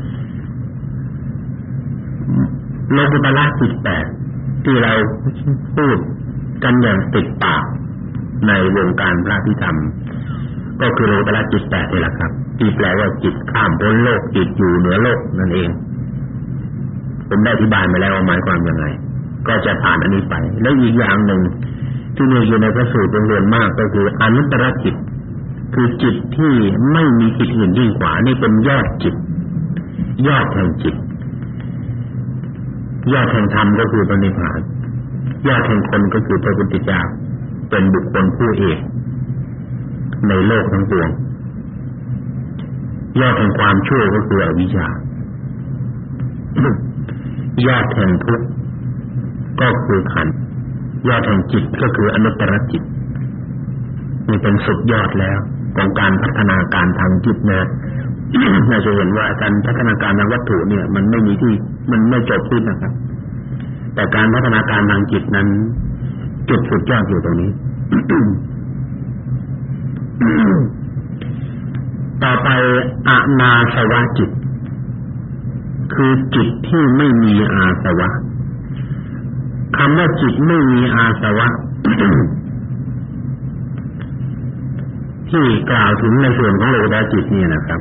โลกุตละจิตแปดที่เราพูดกันอย่างติดปากในวงการพระพิธรรม ก็คือโลกละจิตแปดนี่แหละครับที่แปลว่าจิตข้ามพ้นโลกจิตอยู่เหนือโลกนั่นเองผมได้อธิบายมาแล้วว่าหมายความยังไง ก็จะผ่านอันนี้ไป และอีกอย่างหนึ่งที่มีอยู่ในพระสูตรเป็นเรื่อนมากก็คืออนุตตรจิต คือจิตที่ไม่มีจิตอื่นยิ่งกว่านี่เป็นยอดจิต ยอดแห่งจิต ยอดแห่งธรรมก็คือปณิพานยอดแห่งคนก็คือพระพุทธเจ้าเป็นบุคคลผู้เอก ในโลกทั้งปวงยอดแห่งความชั่วก็คืออวิชชายอดแห่งทุกข์ก็คือขันยอดแห่งจิตก็คืออนุตตรจิตนี่เป็นสุดยอดแล้วของการพัฒนาการทางจิตนะน่าจะเห็นว่าการพัฒนาการทางวัตถุเนี่ย มันไม่มีที่มันไม่จบสิ้นนะครับ แต่การพัฒนาการทางจิตนั้น จุดสุดยอดอยู่ตรงนี้ ต่อไปอานาสวะจิต คือจิตที่ไม่มีอาสวะคำว่าจิตไม่มีอาสวะที่กล่าวถึงในส่วนของโลกาจิตนี่นะครับ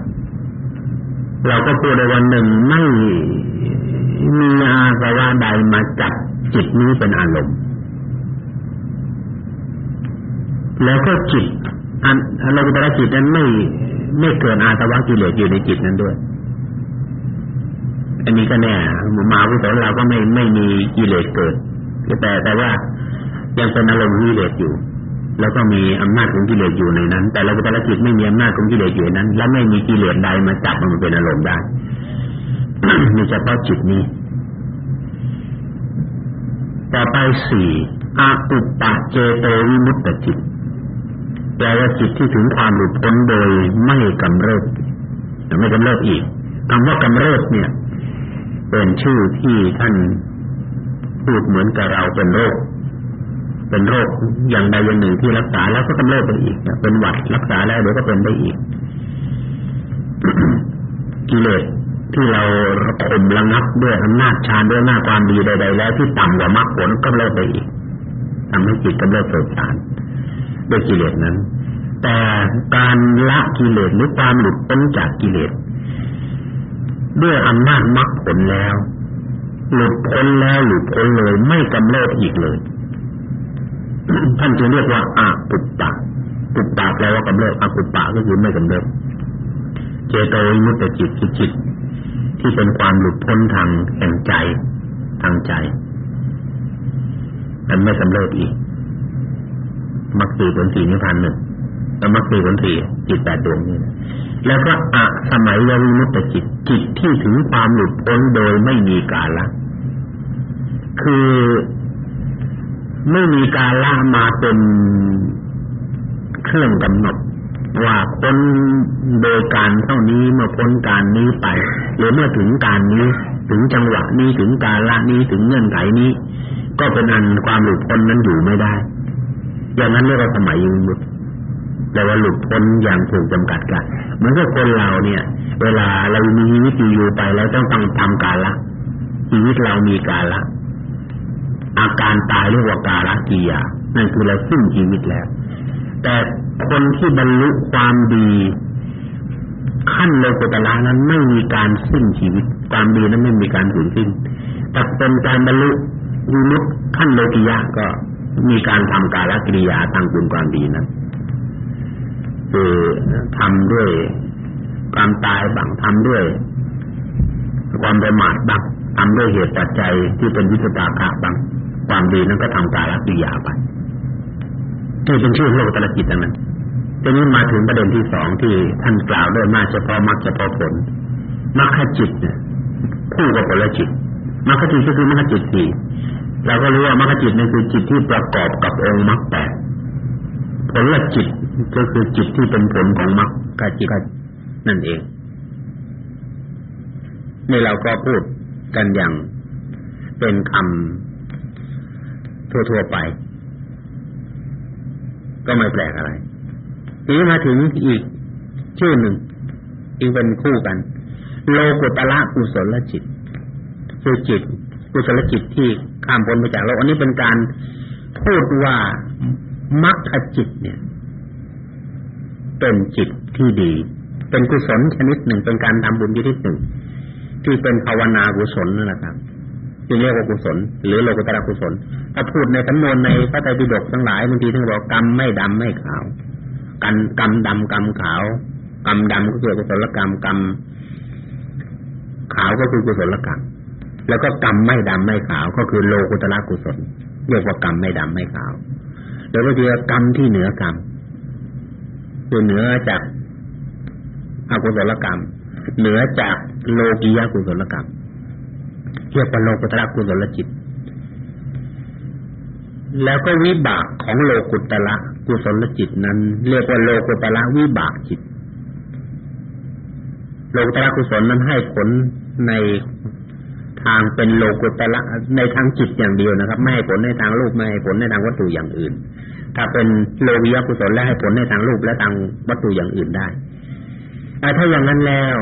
เราก็พูดในวันหนึ่งไม่มีอาสวะใดมาจับจิตนี้เป็นอารมณ์ แล้วก็จิต อันโลกุตระจิตนั้นไม่ไม่เกิดอาสวะกิเลสอยู่ในจิตนั้นด้วย อันนี้ก็แน่มาพุทธเราก็ไม่ไม่มีกิเลสเกิดแต่แต่ว่ายังเป็นอารมณ์กิเลสอยู่ แล้วก็มีอำนาจของกิเลสอยู่ในนั้น แต่เราแต่ละจิตไม่มีอำนาจของกิเลสอยู่ในนั้น และไม่มีกิเลสใดมาจับมันเป็นอารมณ์ได้มีเฉพาะจิตนี้ต่อไปสี่อาอุปปะเจโตวิมุตตจิต แปลว่าจิตที่ถึงความหลุดพ้นโดยไม่กำเริบไม่กำเริบอีกคำว่ากำเริบเนี่ย เป็นชื่อที่ท่านพูดเหมือนกับเราเป็นโรค เป็นโรคอย่างใดอย่างหนึ่งที่รักษาแล้วก็กำเริบไปอีกเป็นหวัดรักษาแล้วเดี๋ยวก็เป็นได้อีกกิเลสที่เราข่มระงับด้วยอำนาจฌานด้วยหน้าความดีใด ๆ แล้วที่ต่ำกว่ามรรคผลก็เลิกไปอีกทำให้จิตก็เลิกเกิดฌาน ด้วยกิเลสนั้น แต่การละกิเลสหรือความหลุดพ้นจากกิเลสด้วยอำนาจมรรคผลแล้ว หลุดพ้นแล้วหลุดพ้นเลยไม่กำเริบอีกเลย ท่านจึงเรียกว่าอาปุปปะปุปปะแปลว่ากำเริบอาปุปปะก็คือไม่กำเริบเจโตวิมุตติจิตคือจิต ที่เป็นความหลุดพ้นทางแห่งใจทางใจมันไม่กำเริบอีก มรรคสี่ผลสี่นิพพานหนึ่งแล้วมรรคสี่ผลสี่จิตแปดดวงนี่แล้วก็อะสมัยวิมุตติจิตจิตที่ถึงความหลุดพ้นโดยไม่มีกาละคือไม่มีการละมาเป็นเครื่องกำหนดว่าพ้นโดยการเท่านี้เมื่อพ้นการนี้ไปหรือเมื่อถึงการนี้ถึงจังหวะนี้ถึงการละนี้ถึงเงื่อนไขนี้ ก็เป็นอันความหลุดพ้นนั้นอยู่ไม่ได้ อย่างนั้นเรียกว่าสมัยยุมุตแต่ว่าหลุดพ้นอย่างถูกจำกัดกันเหมือนกับคนเราเนี่ย เวลาเรามีชีวิตอยู่ไปแล้วต้องต้องทำกาละชีวิตเรามีกาละอาการตายเรียกว่ากาลกิยานั่นคือเราสิ้นชีวิตแล้ว แต่คนที่บรรลุความดีขั้นโลกุตละนั้นไม่มีการสิ้นชีวิตความดีนั้นไม่มีการสูญสิ้นแต่เป็นการบรรลุวิมุตขั้นโลกิยะก็ มีการทำกาลกิริยาทางบุญความดีนั้นคือทำด้วยความตายบางทำด้วย ความประมาทบางทำด้วยเหตุปัจจัยที่เป็นวิสตาคะบางความดีนั้นก็ทำกาลกิริยาไปนี่เป็นชื่อโลกตระจิตนั้นทีนี้มาถึงประเด็นที่สองที่ท่านกล่าวด้วยมาเฉพาะมรรคเฉพาะผลมรรคจิตเนี่ยคู่กับผลจิตมรรคจิตก็คือมรรคจิตสี่ เราก็รู้ว่ามรรคจิตนี่คือจิตที่ประกอบกับองค์มรรคแปดผลจิตก็คือจิตที่เป็นผลของมรรคจิตนั่นเองนี่เราก็พูดกันอย่างเป็นคำทั่วๆไป ก็ไม่แปลกอะไรทีนี้มาถึงอีกชื่อหนึ่งอีกเป็นคู่กัน โลกุตละกุศลจิตคือจิต กุศลจิตที่ข้ามพ้นไปจากโลกอันนี้เป็นการพูดว่ามรรคจิตเนี่ย เป็นจิตที่ดี เป็นกุศลชนิดหนึ่งเป็นการทำบุญชนิดหนึ่งที่เป็นภาวนากุศลนั่นแหละครับจึงเรียกว่ากุศล หรือโลกุตระกุศลถ้าพูดในสำนวนในพระไตรปิฎกทั้งหลายบางทีท่านบอกกรรมไม่ดำไม่ขาวกันกรรมดำกรรมขาว กรรมดำก็คือกุศลกรรมกรรมขาวก็คือกุศลกรรม แล้วก็กรรมไม่ดำไม่ขาว ก็คือโลกุตระกุศลเรียกว่ากรรมไม่ดำไม่ขาว แล้วก็คือกรรมที่เหนือกรรมคือเหนือจากอกุศลกรรม เหนือจากโลกียกุศลกรรมเรียกว่าโลกุตระกุศลจิต แล้วก็วิบากของโลกุตระกุศลจิตนั้น เรียกว่าโลกุตระวิบากจิตโลกุตระกุศลนั้นให้ผลใน ทางเป็นโลกุตระในทางจิตอย่างเดียวนะครับ ไม่ให้ผลในทางรูปไม่ให้ผลในทางวัตถุอย่างอื่น ถ้าเป็นโลวิยกุศลแล้วให้ผลในทางรูปและทางวัตถุอย่างอื่นได้แต่ถ้าอย่างนั้นแล้ว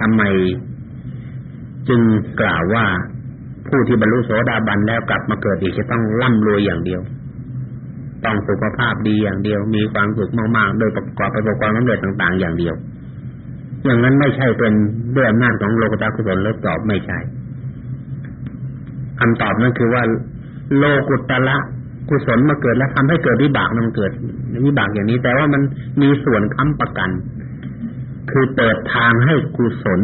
ทำไมจึงกล่าวว่าผู้ที่บรรลุโสดาบันแล้วกลับมาเกิดอีกจะต้องร่ำรวยอย่างเดียว ต้องสุขภาพดีอย่างเดียว มีความสุขมากๆ โดยประกอบไปด้วยความสำเร็จต่าง ๆ อย่างเดียว อย่างนั้นไม่ใช่เป็นด้วยอำนาจของโลกุตตะกุศลแล้วตอบไม่ใช่ คำตอบนั่นคือว่าโลกุตละกุศลมาเกิดแล้วทำให้เกิดวิบากมันเกิดวิบากอย่างนี้ แต่ว่ามันมีส่วนค้ำประกัน คือเปิดทางให้กุศล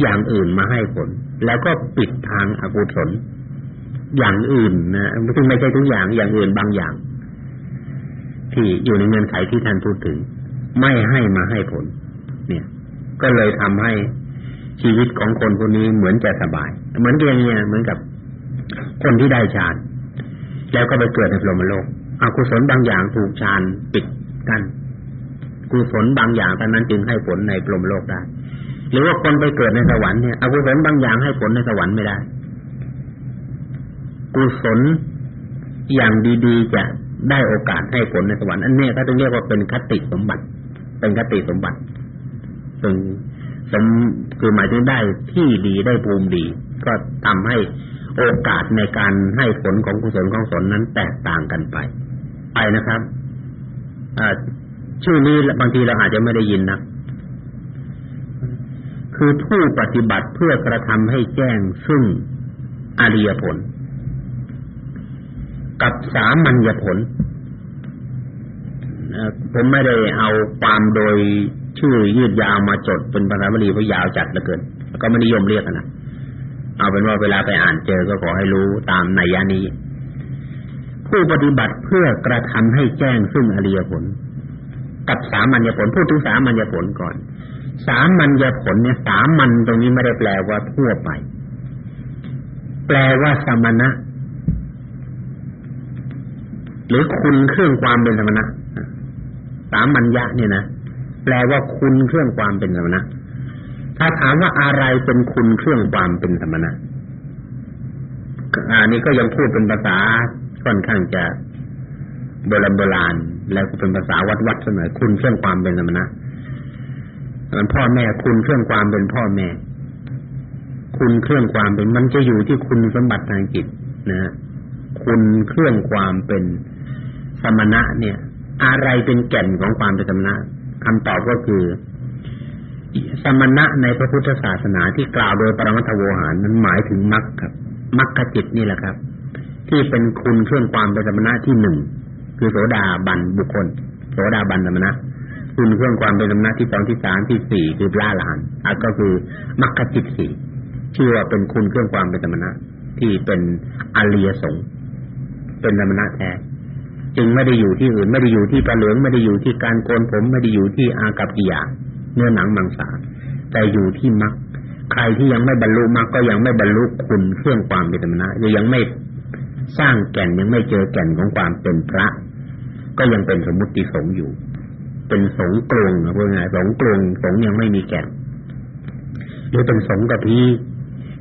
อย่างอื่นมาให้ผล แล้วก็ปิดทางอกุศลอย่างอื่นนะซึ่งไม่ใช่ทุกอย่างอย่างอื่นบางอย่าง ที่อยู่ในเงื่อนไขที่ท่านพูดถึง ไม่ให้มาให้ผล เนี่ย ก็เลยทำให้ชีวิตของคนคนนี้เหมือนจะสบาย เหมือนเดียงเนี่ยเหมือนกับ คนที่ได้ฌานแล้วก็ไปเกิดในพรหมโลกอกุศลบางอย่างถูกฌานปิดกั้นกุศลบางอย่างตอนนั้นจึงให้ผลในพรหมโลกได้ หรือว่าคนไปเกิดในสวรรค์เนี่ยอกุศลบางอย่างให้ผลในสวรรค์ไม่ได้ กุศลอย่างดีๆจะได้โอกาสให้ผลในสวรรค์อันนี้เขาจะเรียกว่าเป็นคติสมบัติ เป็นคติสมบัติซึ่งสมคือหมายถึงได้ที่ดีได้ภูมิดี ก็ทำให้ โอกาสในการให้ผลของกุศลของสนนั้นแตกต่างกันไปไปนะครับชื่อนี้บางทีเราอาจจะไม่ได้ยินนะคือผู้ปฏิบัติเพื่อกระทำให้แจ้งซึ่งอริยผล กับสามัญญผลผมไม่ได้เอาความโดยชื่อยืดยาวมาจดเป็นภาษาบาลีเพราะยาวจัดเหลือเกิน แล้วก็ไม่นิยมเรียกนะ เอาเป็นว่าเวลาไปอ่านเจอก็ขอให้รู้ตามในยานี้ผู้ปฏิบัติเพื่อกระทำให้แจ้งซึ่งอริยผล กับสามัญญผลพูดถึงสามัญญผลก่อน สามัญญผลเนี่ยสามัญตรงนี้ไม่ได้แปลว่าทั่วไป แปลว่าสมณะหรือคุณเครื่องความเป็นสมณะสามัญญะเนี่ยนะแปลว่าคุณเครื่องความเป็นสมณะ ถ้าถามว่าอะไรเป็นคุณเครื่องความเป็นสมณะอันนี้ก็ยังพูดเป็นภาษาค่อนข้างจะโบราณโบราณแล้วก็เป็นภาษาวัดวัดเสมอคุณเครื่องความเป็นสมณะมันพ่อแม่คุณเครื่องความเป็นพ่อแม่ คุณเครื่องความเป็น มันจะอยู่ที่คุณสมบัติทางจิตนะคุณเครื่องความเป็นสมณะเนี่ย อะไรเป็นแก่นของความเป็นสมณะคำตอบก็คือ สมณะในพระพุทธศาสนาที่กล่าวโดยปรมัตถโวหารนั้นหมายถึงมรรคครับมรรคจิตนี่แหละครับ ที่เป็นคุณเครื่องความเป็นสมณะที่หนึ่งคือโสดาบันบุคคลโสดาบันสมณะคุณเครื่องความเป็นสมณะที่สองที่สามที่สี่คือพระหลานอันก็คือมรรคจิตสี่ชื่อว่าเป็นคุณเครื่องความเป็นสมณะที่เป็นอริยสงฆ์เป็นสมณะแท้จึงไม่ได้อยู่ที่อื่นไม่ได้อยู่ที่ประเหลืองไม่ได้อยู่ที่การโกนผมไม่ได้อยู่ที่อากัปกิยา เนื้อหนังมังสาแต่อยู่ที่มรรคใครที่ยังไม่บรรลุมรรคก็ยังไม่บรรลุคุณเครื่องความเป็นธรรมนะยังไม่สร้างแก่นยังไม่เจอแก่นของความเป็นพระ ก็ยังเป็นสมมุติสงอยู่ เป็นสงกลงนะพวกนี้สงกลงสงยังไม่มีแก่นหรือเป็นสงกะพี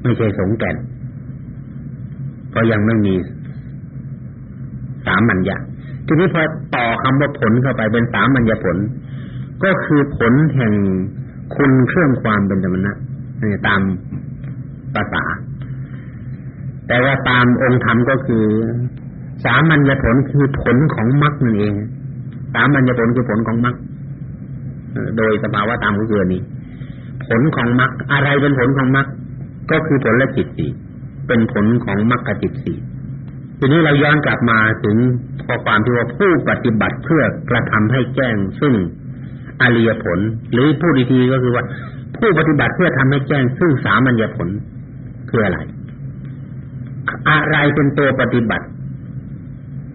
ไม่ใช่สงแก่นก็ยังไม่มีสามัญญาทีนี้พอต่อคำว่าผลเข้าไปเป็นสามัญญผล ก็คือผลแห่งคุณเครื่องความเป็นธรรมนะตามภาษา แต่ว่าตามองค์ธรรมก็คือ สามัญญผลคือผลของมรรคนั่นเอง สามัญญผลคือผลของมรรคโดยสภาวะตามก็คือนี้ ผลของมรรคอะไรเป็นผลของมรรคก็คือผลละจิตสี่เป็นผลของมรรคจิตสี่ทีนี้เราย้อนกลับมาถึงข้อความที่ว่าผู้ปฏิบัติเพื่อกระทำให้แจ้งซึ่ง อริยผล หรือพูดอีกทีก็คือว่า ผู้ปฏิบัติเพื่อทำให้แจ้งซึ่งสามัญญผลคืออะไร อะไรเป็นตัวปฏิบัติ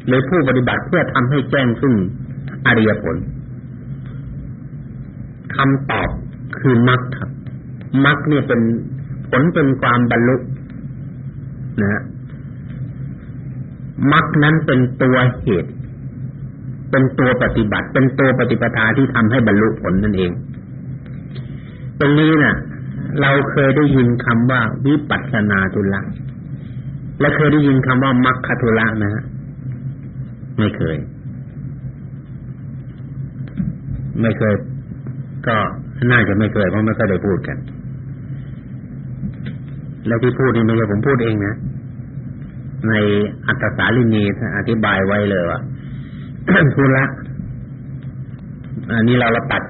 หรือผู้ปฏิบัติเพื่อทำให้แจ้งซึ่งอริยผลคำตอบคือมรรคครับมรรคเนี่ยเป็นผลเป็นความบรรลุนะฮะมรรคนั้นเป็นตัวเหตุ เป็นตัวปฏิบัติ เป็นตัวปฏิปทาที่ทำให้บรรลุผลนั่นเอง ตรงนี้นะ่ะ เราเคยได้ยินคำว่าวิปัสสนาตุละและเคยได้ยินคำว่ามัคคตุละนะฮะไม่เคย ไม่เคย ก็น่าจะไม่เคยเพราะไม่เคยได้พูดกัน แล้วที่พูดนี่ไม่ใช่ผมพูดเองนะในอัตตสาลินีอธิบายไว้เลยว่า ธุระอันนี้เราเราตัด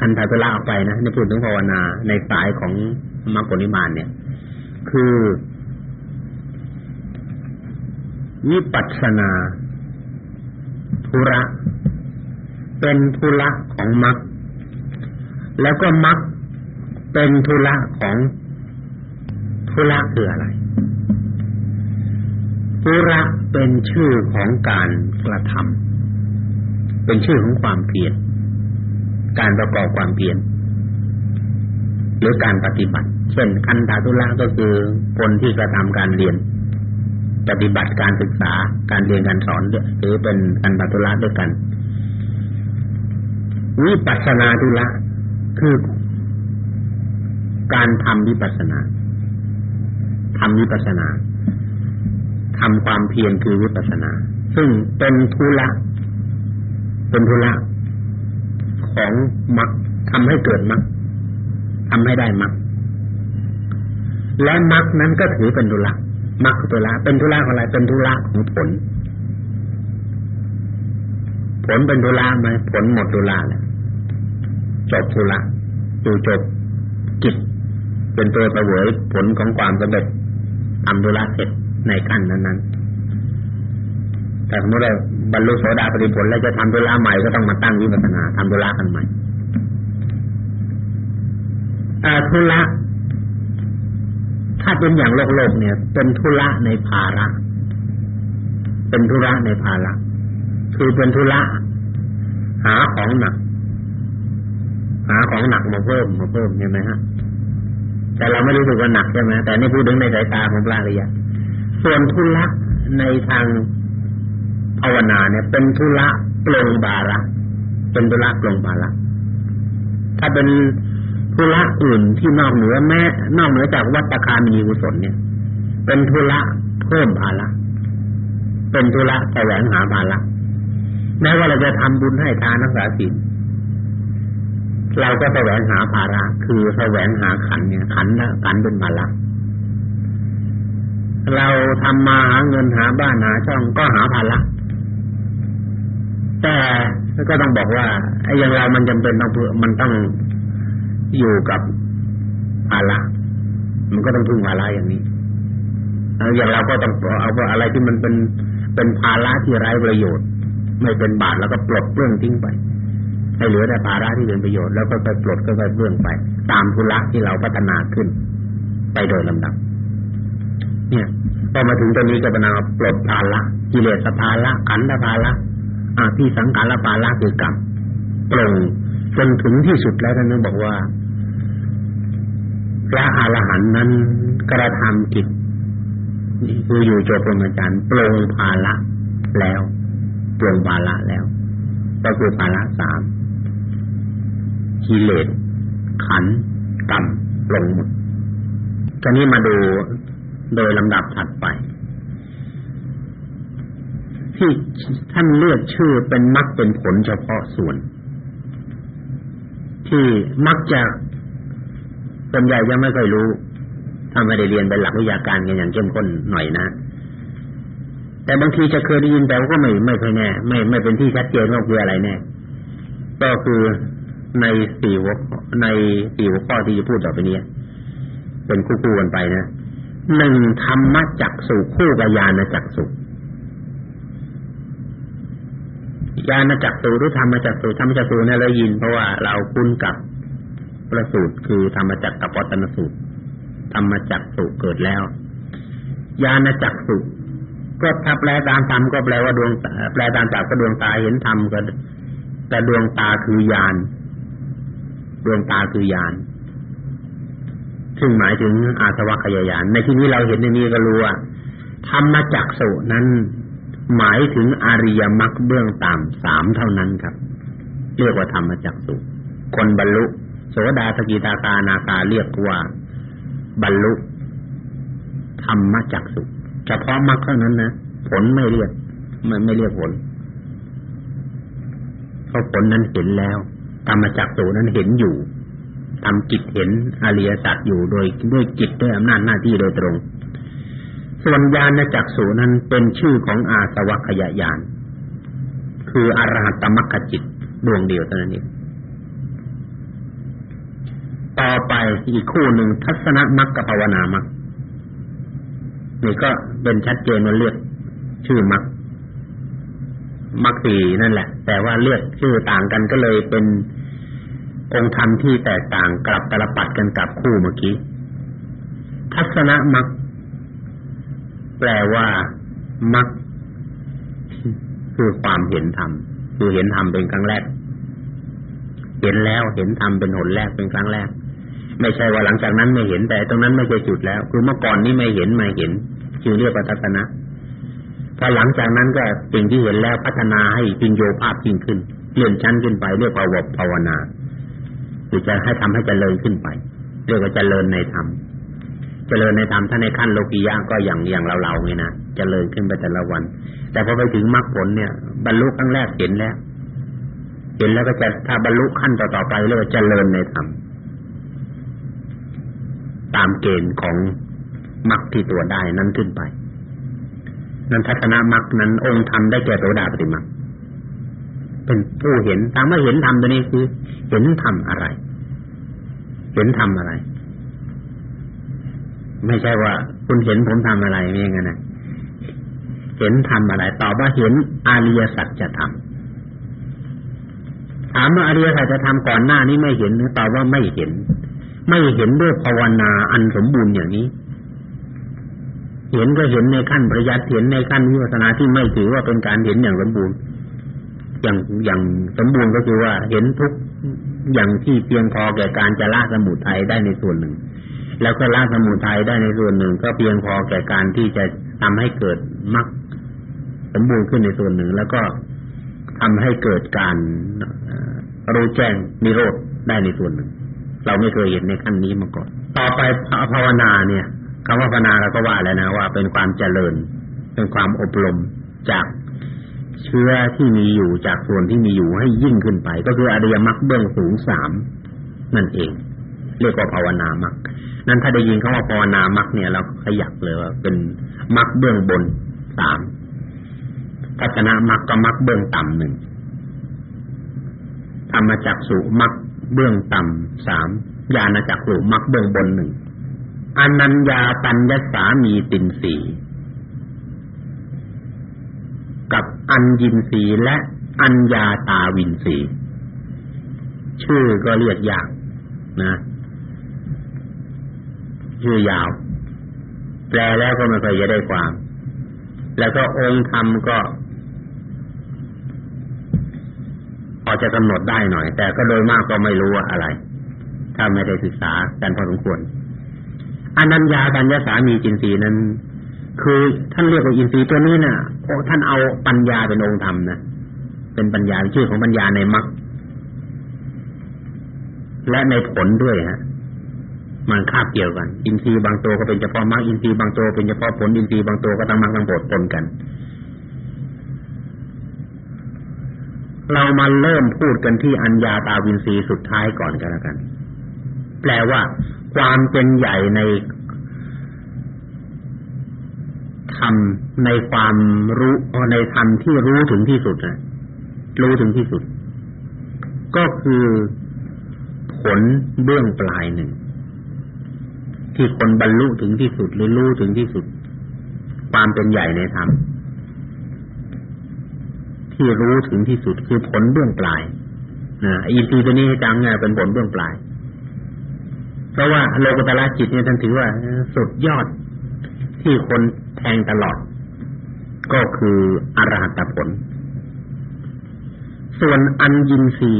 คันธตุระออกไปนะในพูดถึงภาวนาในสายของมรรคผลนิมานเนี่ย คือวิปัสสนาธุระ เป็นธุระของมรรคแล้วก็มรรคเป็นธุระของธุระคืออะไรธุระเป็นชื่อของการกระทำ เป็นชื่อของความเพียรการประกอบความเพียรหรือการปฏิบัติ เช่นคันธาตุละก็คือคนที่กระทำการเรียน ปฏิบัติการศึกษาการเรียนการสอนด้วยหรือเป็นคันธาตุละด้วยกันวิปัสสนาตุละคือการทำวิปัสสนาทำวิปัสนาทำความเพียรคือวิปัสสนา ซึ่งเป็นทุละ เป็นธุระของมรรคทำให้เกิดมรรคทำให้ได้มรรคและมรรคนั้นก็ถือเป็นธุระมรรคธุระเป็นธุระของอะไรเป็นธุระของผล ผลเป็นธุระไหมผลหมดธุระแล้วจบธุระอยู่จบจิตเป็นตัวประเวยผลของความสำเร็จทำธุระเสร็จในขั้นนั้นๆแต่สมมติว่า บรรลุโสดาปฏิผลแล้วจะทำธุระใหม่ก็ต้องมาตั้งวิปัสสนาทำธุระกันใหม่ธุระถ้าเป็นอย่างโลกโลกเนี่ย เป็นธุระในภาระ เป็นธุระในภาระคือเป็นธุระหาของหนัก หาของหนักมาเพิ่มมาเพิ่มใช่ไหมฮะแต่เราไม่รู้สึกว่าหนักใช่ไหมแต่นี่พูดถึงในสายตาของพระอริยะส่วนธุระในทาง ภาวนาเนี่ยเป็นธุระปลงบาระเป็นธุระปลงบาระถ้าเป็นธุระอื่นที่นอกเหนือแม้นอกเหนือจากวัตคามีกุศลเนี่ย เป็นธุระเพิ่มภาระเป็นธุระแสวงหาภาระแม้ว่าเราจะทำบุญให้ทานรักษาศีลเราก็แสวงหาภาระคือแสวงหาขันเนี่ย ขันนะขันเป็นภาระเราทำมาหาเงินหาบ้านหาช่องก็หาภาระ แต่ก็ต้องบอกว่าไอ้อย่างเรามันจำเป็นต้องมันต้องอยู่กับภาระมันก็ต้องพึ่งภาระอย่างนี้อย่างเราก็ต้องเอาอะไรที่มันเป็นเป็นภาระที่ไร้ประโยชน์ ไม่เป็นบาปแล้วก็ปลดเปลื้องทิ้งไปให้เหลือแต่ภาระที่เป็นประโยชน์แล้วก็ไปปลดก็ไปเปลื้องไป ตามธุระที่เราพัฒนาขึ้น ไปโดยลำดับ เนี่ยพอมาถึงตรงนี้ก็เป็นนาปลดภาระกิเลสภาระขันธภาระ อาที่สังขารภาระคือกรรมปลงจนถึงที่สุดแล้วท่านบอกว่าพระอรหันต์นั้นกระทำกิจคืออยู่จบพรหมจรรย์ปลงภาระแล้วปลงภาระแล้ว ก็คือภาระสามกิเลสขันกรรมปลงหมดตอนนี้มาดูโดยลำดับถัดไป ที่ท่านเลือกชื่อเป็นมรรคเป็นผลเฉพาะส่วน ที่มักจะส่วนใหญ่ยังไม่ค่อยรู้ถ้าไม่ได้เรียนเป็นหลักวิทยาการกันอย่างเข้มข้นหน่อยนะแต่บางทีจะเคยได้ยินแต่ก็ไม่ไม่ค่อยแน่ไม่ไม่เป็นที่ชัดเจนว่าคืออะไรแน่ก็คือในสี่หัวในสี่หัวข้อที่จะพูดต่อไปนี้เป็นคู่ๆกันไปนะหนึ่งธรรมจักสุคู่กับญาณจักสุ ญาณจักสุหรือธรรมจักสุธรรมจักสุเนี่ยเรายินเพราะว่าเราคุ้นกับประสูตรคือธรรมจักรกับวัตนสูตรธรรมจักสุเกิดแล้ว ญาณจักสุก็ถ้าแปลตามธรรมก็แปลว่าดวงแปลตามจักก็ดวงตาเห็นธรรมก็แต่ดวงตาคือญาณดวงตาคือญาณซึ่งหมายถึงอาสวะขยายานในที่นี้เราเห็นในนี้ก็รู้ว่าธรรมจักสุนั้น หมายถึงอริยมรรคเบื้องต่ำสามเท่านั้นครับ เรียกว่าธรรมจักสุคนบรรลุ โสดาสกิตาคานาคาเรียกว่า บรรลุธรรมจักสุเฉพาะมรรคเท่านั้นนะผลไม่เรียกไม่ไม่เรียกผลเพราะผลนั้นเห็นแล้ว ธรรมจักสุนั้นเห็นอยู่ทำจิตเห็นอริยสัจอยู่โดยด้วยจิตด้วยอำนาจหน้าที่โดยตรง ส่วนญาณจักสูนั้นเป็นชื่อของอาสวัคยายานคืออรหัตมรรคจิตดวงเดียวเท่านั้นเองต่อไปอีกคู่หนึ่งทัศนมรรคภาวนามรรคนี่ก็เป็นชัดเจนว่าเรียกชื่อมรรคมรรคสี่นั่นแหละ แต่ว่าเรียกชื่อต่างกันก็เลยเป็นองค์ธรรมที่แตกต่างกลับตลปัดกันกับคู่เมื่อกี้ ทัศนมรรค แปลว่ามรรคคือความเห็นธรรมคือเห็นธรรมเป็นครั้งแรก เห็นแล้วเห็นธรรมเป็นหนแรกเป็นครั้งแรก ไม่ใช่ว่าหลังจากนั้นไม่เห็นแต่ตรงนั้นไม่ใช่จุดแล้ว คือเมื่อก่อนนี้ไม่เห็นไม่เห็นจึงเรียกว่าทัศนะพอหลังจากนั้นก็สิ่งที่เห็นแล้วพัฒนาให้ปิญโยภาพยิ่งขึ้นเลื่อนชั้นขึ้นไปเรียกว่าวบภาวนาคือจะให้ทำให้เจริญขึ้นไป เรียกว่าเจริญในธรรม เจริญในธรรมถ้าในขั้นโลกียะก็อย่างอย่างเราๆเนี่ยนะเจริญขึ้นไปแต่ละวัน แต่พอไปถึงมรรคผลเนี่ย บรรลุครั้งแรกเห็นแล้วเห็นแล้วก็จะถ้าบรรลุขั้นต่อๆไปเรียกว่าเจริญในธรรมตามเกณฑ์ของมรรคที่ตัวได้นั้นขึ้นไป นั้นทัศนมรรคนั้นองค์ธรรมได้แก่โสดาปฏิมรรคเป็นผู้เห็นถามว่าเห็นธรรมตัวนี้คือ เห็นธรรมอะไร เห็นธรรมอะไร ไม่ใช่ว่า คุณเห็นผมทำอะไรไม่อย่างนั้นนะเห็นทำอะไรตอบว่าเห็นอริยสัจจะทำถามว่าอริยสัจจะทำก่อนหน้านี้ไม่เห็นหรือตอบว่าไม่เห็น ไม่เห็นด้วยภาวนาอันสมบูรณ์อย่างนี้ เห็นก็เห็นในขั้นประยัดเห็นในขั้นวิปัสสนาที่ไม่ถือว่าเป็นการเห็นอย่างสมบูรณ์อย่างอย่างสมบูรณ์ก็คือว่าเห็นทุกอย่างที่เพียงพอแก่การจะละสมุทัยได้ในส่วนหนึ่ง แล้วก็ละสมุทัยได้ในส่วนหนึ่ง ก็เพียงพอแก่การที่จะทำให้เกิดมรรคสมบูรณ์ขึ้นในส่วนหนึ่ง แล้วก็ทำให้เกิดการรู้แจ้งนิโรธได้ในส่วนหนึ่ง เราไม่เคยเห็นในขั้นนี้มาก่อน ต่อไปภาวนาเนี่ยคำว่าภาวนาเราก็ว่าแล้วนะว่าเป็นความเจริญ เป็นความอบรมจากเชื้อที่มีอยู่จากส่วนที่มีอยู่ให้ยิ่งขึ้นไป ก็คืออริยมรรคเบื้องสูงสามนั่นเอง เรียกว่าภาวนามรรคนั้นถ้าได้ยินคำว่าภาวนามรรคเนี่ยเราขยักเลยว่าเป็นมรรคเบื้องบนสามทัศนมรรคก็มรรคเบื้องต่ำหนึ่งธรรมจักสุมรรคเบื้องต่ำสามญาณจักสุมรรคเบื้องบนหนึ่งอนัญญาตัญญสามีตินสีกับอัญญินสีและอัญญาตาวินสีชื่อก็เรียกยากนะ ชื่อยาว แปลแล้วก็ไม่เคยจะได้ความ แล้วก็องค์ธรรมก็พอจะกำหนดได้หน่อย แต่ก็โดยมากก็ไม่รู้ว่าอะไร ถ้าไม่ได้ศึกษากันพอสมควรอนัญญาปัญญาสามีจินสีนั้น คือท่านเรียกว่าอินทรีย์ตัวนี้นะ่ะท่านเอาปัญญาเป็นองค์ธรรมนะเป็นปัญญาชื่อของปัญญาในมรรคและในผลด้วยฮะ มันคาบเกี่ยวกัน อินทรีย์บางตัวก็เป็นเฉพาะมรรคอินทรีย์บางตัวเป็นเฉพาะผลอินทรีย์บางตัวก็ทั้งมรรคทั้งผลปนกัน เรามาเริ่มพูดกันที่อัญญาตาวินทรีย์สุดท้ายก่อนกันแล้วกัน แปลว่า ความเป็นใหญ่ในธรรมในความรู้ในธรรมที่รู้ถึงที่สุดนะรู้ถึงที่สุด ก็คือผลเบื้องปลายหนึ่ง ที่คนบรรลุถึงที่สุดหรือรู้ถึงที่สุด ความเป็นใหญ่ในธรรมที่รู้ถึงที่สุดคือผลเบื้องปลายนะอินทรีย์ตัวนี้จังเนี่ยเป็นผลเบื้องปลาย เพราะว่าโลกุตละจิตเนี่ยท่านถือว่าสุดยอดที่คนแทงตลอด ก็คืออรหัตผล ส่วนอันยินรี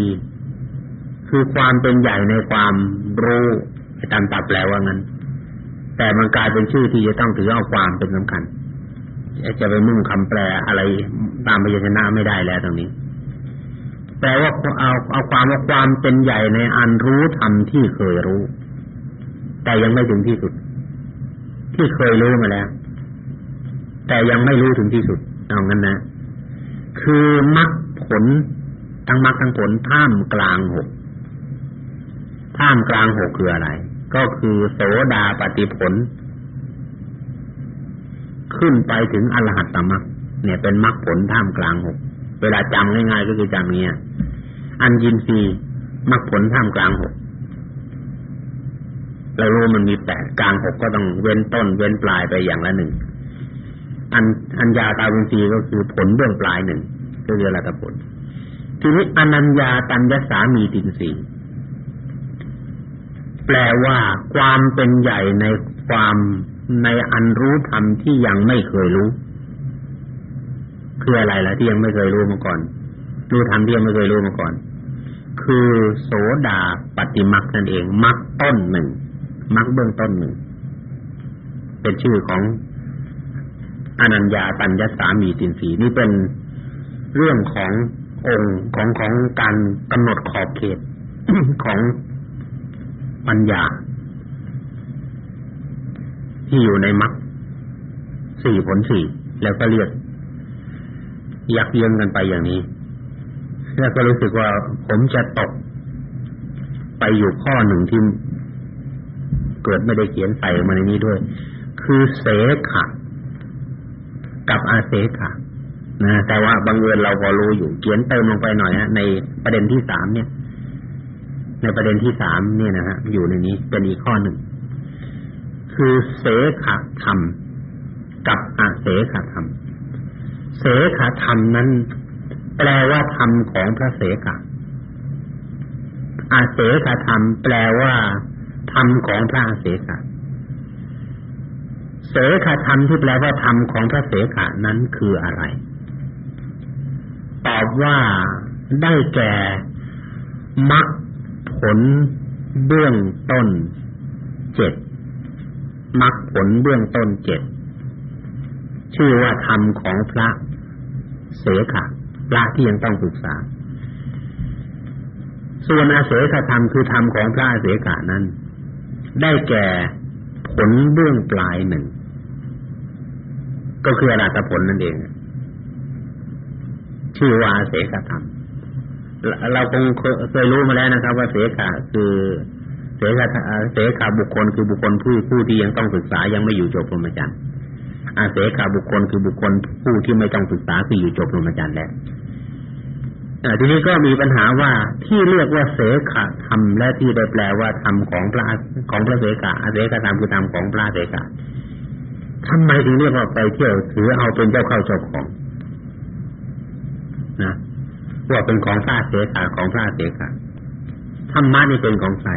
คือความเป็นใหญ่ในความรู้ตามตับแปลว่างั้น แต่มันกลายเป็นชื่อที่จะต้องถือเอาความเป็นสำคัญจะไปมุ่งคำแปลอะไรตามพยัญชนะไม่ได้แล้วตรงนี้แปลว่าเอาเอาความว่าความเป็นใหญ่ในอันรู้ธรรมที่เคยรู้ แต่ยังไม่ถึงที่สุด ที่เคยรู้มาแล้ว แต่ยังไม่รู้ถึงที่สุดเอางั้นนะคือมรรคผลทั้งมรรคทั้งผลท่ามกลางหกท่ามกลางหกคืออะไร ก็คือโสดาปฏิผล ขึ้นไปถึงอรหัตตมรรคเนี่ยเป็นมรรคผลท่ามกลางหกเวลาจำง่ายๆก็คือจำเนี้ยอันยินซีมรรคผลท่ามกลางหกเรารู้มันมีแปดกลางหกก็ต้องเว้นต้น เว้นปลายไปอย่างละหนึ่งอันอัญญาตาวินซีก็คือผลเบื้องปลายหนึ่งก็คืออรหัตผลทีนี้อนัญญาตัญญสามีตินสี แปลว่าความเป็นใหญ่ในความในอันรู้ธรรมที่ยังไม่เคยรู้คืออะไรล่ะที่ยังไม่เคยรู้มาก่อน รู้ธรรมที่ยังไม่เคยรู้มาก่อน คือโสดาปฏิมักนั่นเองมักต้นหนึ่งมักเบื้องต้นหนึ่ง เป็นชื่อของอนัญญาตัญญสามีตินสีนี่เป็นเรื่องขององค์ของของการกำหนดขอบเขตของ ปัญญา ที่อยู่ในมรรคสี่ผลสี่แล้วก็เรียกยักเยื้องกันไปอย่างนี้ แล้วก็รู้สึกว่าผมจะตก ไปอยู่ข้อหนึ่งที่เกิดไม่ได้เขียนใส่มาในนี้ด้วย คือเสขะกับอาเสขะนะแต่ว่าบางเอิญเราพอรู้อยู่เขียนเติมลงไปหน่อยฮะในประเด็นที่สามเนี่ย ในประเด็นที่สามเนี่ยนะฮะอยู่ในนี้เป็นอีกข้อหนึ่ง คือเสขธรรม กับอาเสขธรรม เสขธรรมนั้น แปลว่าธรรมของพระเสขอาเสขธรรม แปลว่าธรรมของพระอาเสขเสขธรรมที่แปลว่าธรรมของพระเสขนั้นคืออะไร ตอบว่าได้แก่มรรค ผลเบื้องต้นเจ็ดมรรคผลเบื้องต้นเจ็ดชื่อว่าธรรมของพระเสขะพระที่ยังต้องศึกษา ส่วนอาเสขธรรมคือธรรมของพระอาเสขะนั้น ได้แก่ผลเบื้องปลายหนึ่ง ก็คืออรหัตผลนั่นเอง ชื่อว่าอาเสขธรรม เราคงเคยรู้มาแล้วนะครับ ว่าเสขะคือเสขะเสขะบุคคลคือบุคคลผู้ผู้ที่ยังต้องศึกษายังไม่อยู่จบพรหมจรรย์อาเสขะบุคคลคือบุคคลผู้ที่ไม่ต้องศึกษาคืออยู่จบพรหมจรรย์แล้วทีนี้ก็มีปัญหาว่าที่เรียกว่าเสขะธรรมและที่ได้แปลว่าธรรมของพระของพระเสขะอาเสขะธรรมคือธรรมของพระเสขะทำไมถึงเรียกว่าไปเที่ยวถือเอาเป็นเจ้าเข้าเจ้าของ นะ ว่าเป็นของพระเสขาของพระเสขาธรรมะนี่เป็นของใคร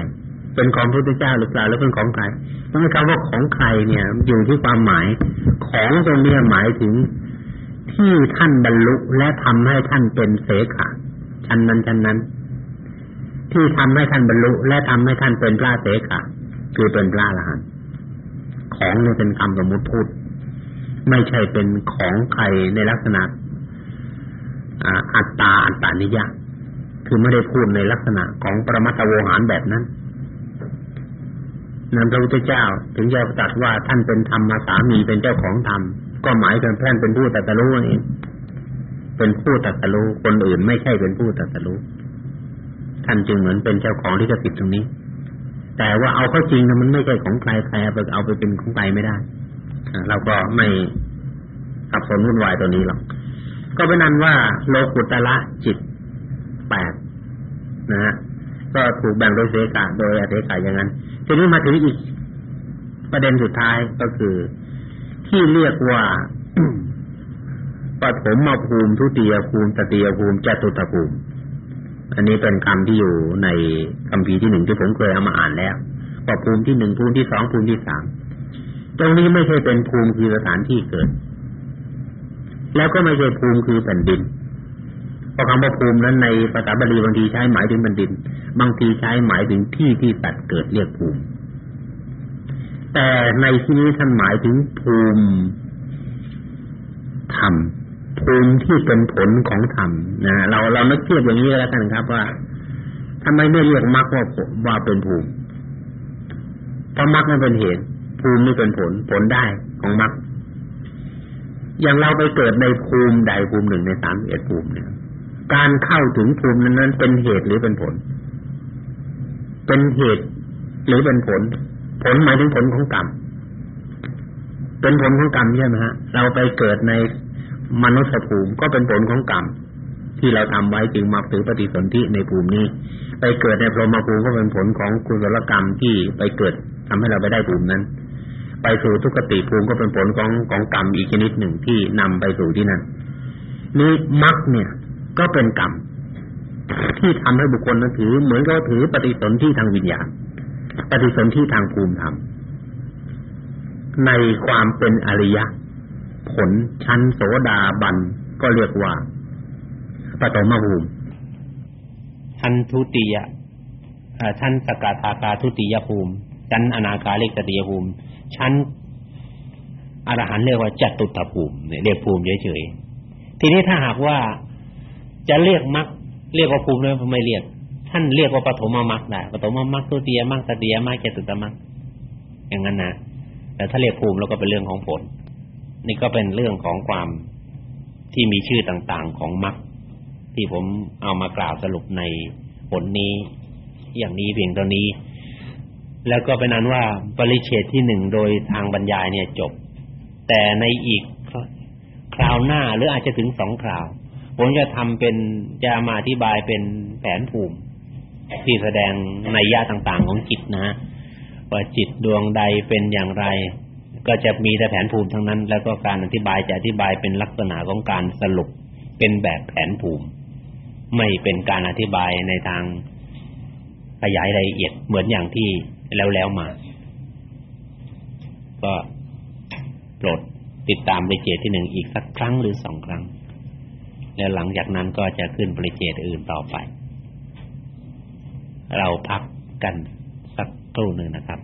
เป็นของพระพุทธเจ้าหรือเปล่าหรือเป็นของใครเพราะคำว่าของใครเนี่ยอยู่ที่ความหมายของตรงนี้หมายถึงที่ท่านบรรลุและทำให้ท่านเป็นเสขาชั้นนั้นชั้นนั้น ที่ทำให้ท่านบรรลุและทำให้ท่านเป็นพระเสขาคือเป็นพระอรหันต์ของนี่เป็นคำสมมติพูด ไม่ใช่เป็นของใครในลักษณะ อัตตาอัตตานิยะคือไม่ได้พูดในลักษณะของปรมัตถโวหารแบบนั้นนั้นพระพุทธเจ้า ถึงจะตรัสว่าท่านเป็นธรรมสามีเป็นเจ้าของธรรมก็หมายถึงท่านเป็นผู้ตรัสรู้เองเป็นผู้ตรัสรู้คนอื่นไม่ใช่เป็นผู้ตรัสรู้ท่านจึงเหมือนเป็นเจ้าของลิขสิทธิ์ตรงนี้ แต่ว่าเอาเข้าจริงนะมันไม่ใช่ของใครใครเอาไปเอาไปเป็นของใครไม่ได้เราก็ไม่สับสนวุ่นวายตัวนี้หรอก ก็เป็นนั้นว่าโลกุตละจิตแปดนะฮะก็ถูกแบ่งโดยเสกาโดยอเสกาอย่างนั้นทีนี้มาถึงอีกประเด็นสุดท้ายก็คือ ที่เรียกว่าปฐมมาภูมิทุติยภูมิตติยภูมิจตุตภูมิ อันนี้เป็นคำที่อยู่ในคำพีที่หนึ่งที่ผมเคยเอามาอ่านแล้วว่าภูมิที่หนึ่งภูมิที่สองภูมิที่สามตรงนี้ไม่ใช่เป็นภูมิคือสถานที่เกิด แล้วก็ไม่ใช่ภูมิคือแผ่นดินเพราะคำว่าภูมินั้นในภาษาบาลีบางทีใช้หมายถึงแผ่นดิน บางทีใช้หมายถึงที่ที่สัตว์เกิดเรียกภูมิ แต่ในที่นี้ท่านหมายถึงภูมิธรรมภูมิที่เป็นผลของธรรมนะเราเราไม่เทียบอย่างนี้แล้วกันครับ ว่าทำไมไม่เรียกมรรคว่าว่าเป็นภูมิเพราะมรรคมันเป็นเหตุภูมินี่เป็นผลผลได้ของมรรค อย่างเราไปเกิดในภูมิใดภูมิหนึ่งในสามเอ็ดภูมิเนี่ยการเข้าถึงภูมินั้นเป็นเหตุหรือเป็นผล เป็นเหตุหรือเป็นผล ผลหมายถึงผลของกรรมเป็นผลของกรรมใช่ไหมฮะเราไปเกิดในมนุษย์ภูมิก็เป็นผลของกรรมที่เราทำไว้จึงมาถือปฏิสนธิในภูมินี้ ไปเกิดในพรหมภูมิก็เป็นผลของกุศลกรรมที่ไปเกิดทำให้เราไปได้ภูมินั้น ไปสู่ทุกขติภูมิก็เป็นผลของของกรรมอีกชนิดหนึ่งที่นำไปสู่ที่นั่นนี่มรรคเนี่ย ก็เป็นกรรมที่ทำให้บุคคลนั้นถือ เหมือนกับถือปฏิสนธิทางวิญญาณ ปฏิสนธิทางภูมิธรรมในความเป็นอริยะ ผลชั้นโสดาบันก็เรียกว่าปฐมภูมิชั้นทุติยะชั้นสกทาคาทุติยภูมิชั้นอนาคาเลกติยภูมิ ชั้นอรหันต์เรียกว่าจตุตภูมิเนี่ยเรียกภูมิเฉยๆทีนี้ถ้าหากว่าจะเรียกมรรคเรียกว่าภูมิแล้วไม่เรียก ท่านเรียกว่าปฐมมรรคได้ปฐมมรรคตุติยมรรคตติยมรรคจตุตมรรคอย่างนั้นนะแต่ถ้าเรียกภูมิแล้วก็เป็นเรื่องของผล นี่ก็เป็นเรื่องของความที่มีชื่อต่างๆของมรรคที่ผมเอามากล่าวสรุปในผลนี้ อย่างนี้เพียงเท่านี้ แล้วก็เป็นนั้นว่าปริเฉดที่หนึ่งโดยทางบรรยายเนี่ยจบ แต่ในอีกคราวหน้าหรืออาจจะถึงสองคราวผมจะทำเป็นจะมาอธิบายเป็นแผนภูมิ ที่แสดงในยาต่างๆของจิตนะว่าจิตดวงใดเป็นอย่างไร ก็จะมีแต่แผนภูมิทั้งนั้น แล้วก็การอธิบายจะอธิบายเป็นลักษณะของการสรุปเป็นแบบแผนภูมิ ไม่เป็นการอธิบายในทางขยายรายละเอียดเหมือนอย่างที่ แล้วแล้วมา ก็โปรดติดตามบริเจตที่หนึ่งอีกสักครั้งหรือสองครั้ง แล้วหลังจากนั้นก็จะขึ้นบริเจตอื่นต่อไป เราพักกันสักครู่หนึ่งนะครับ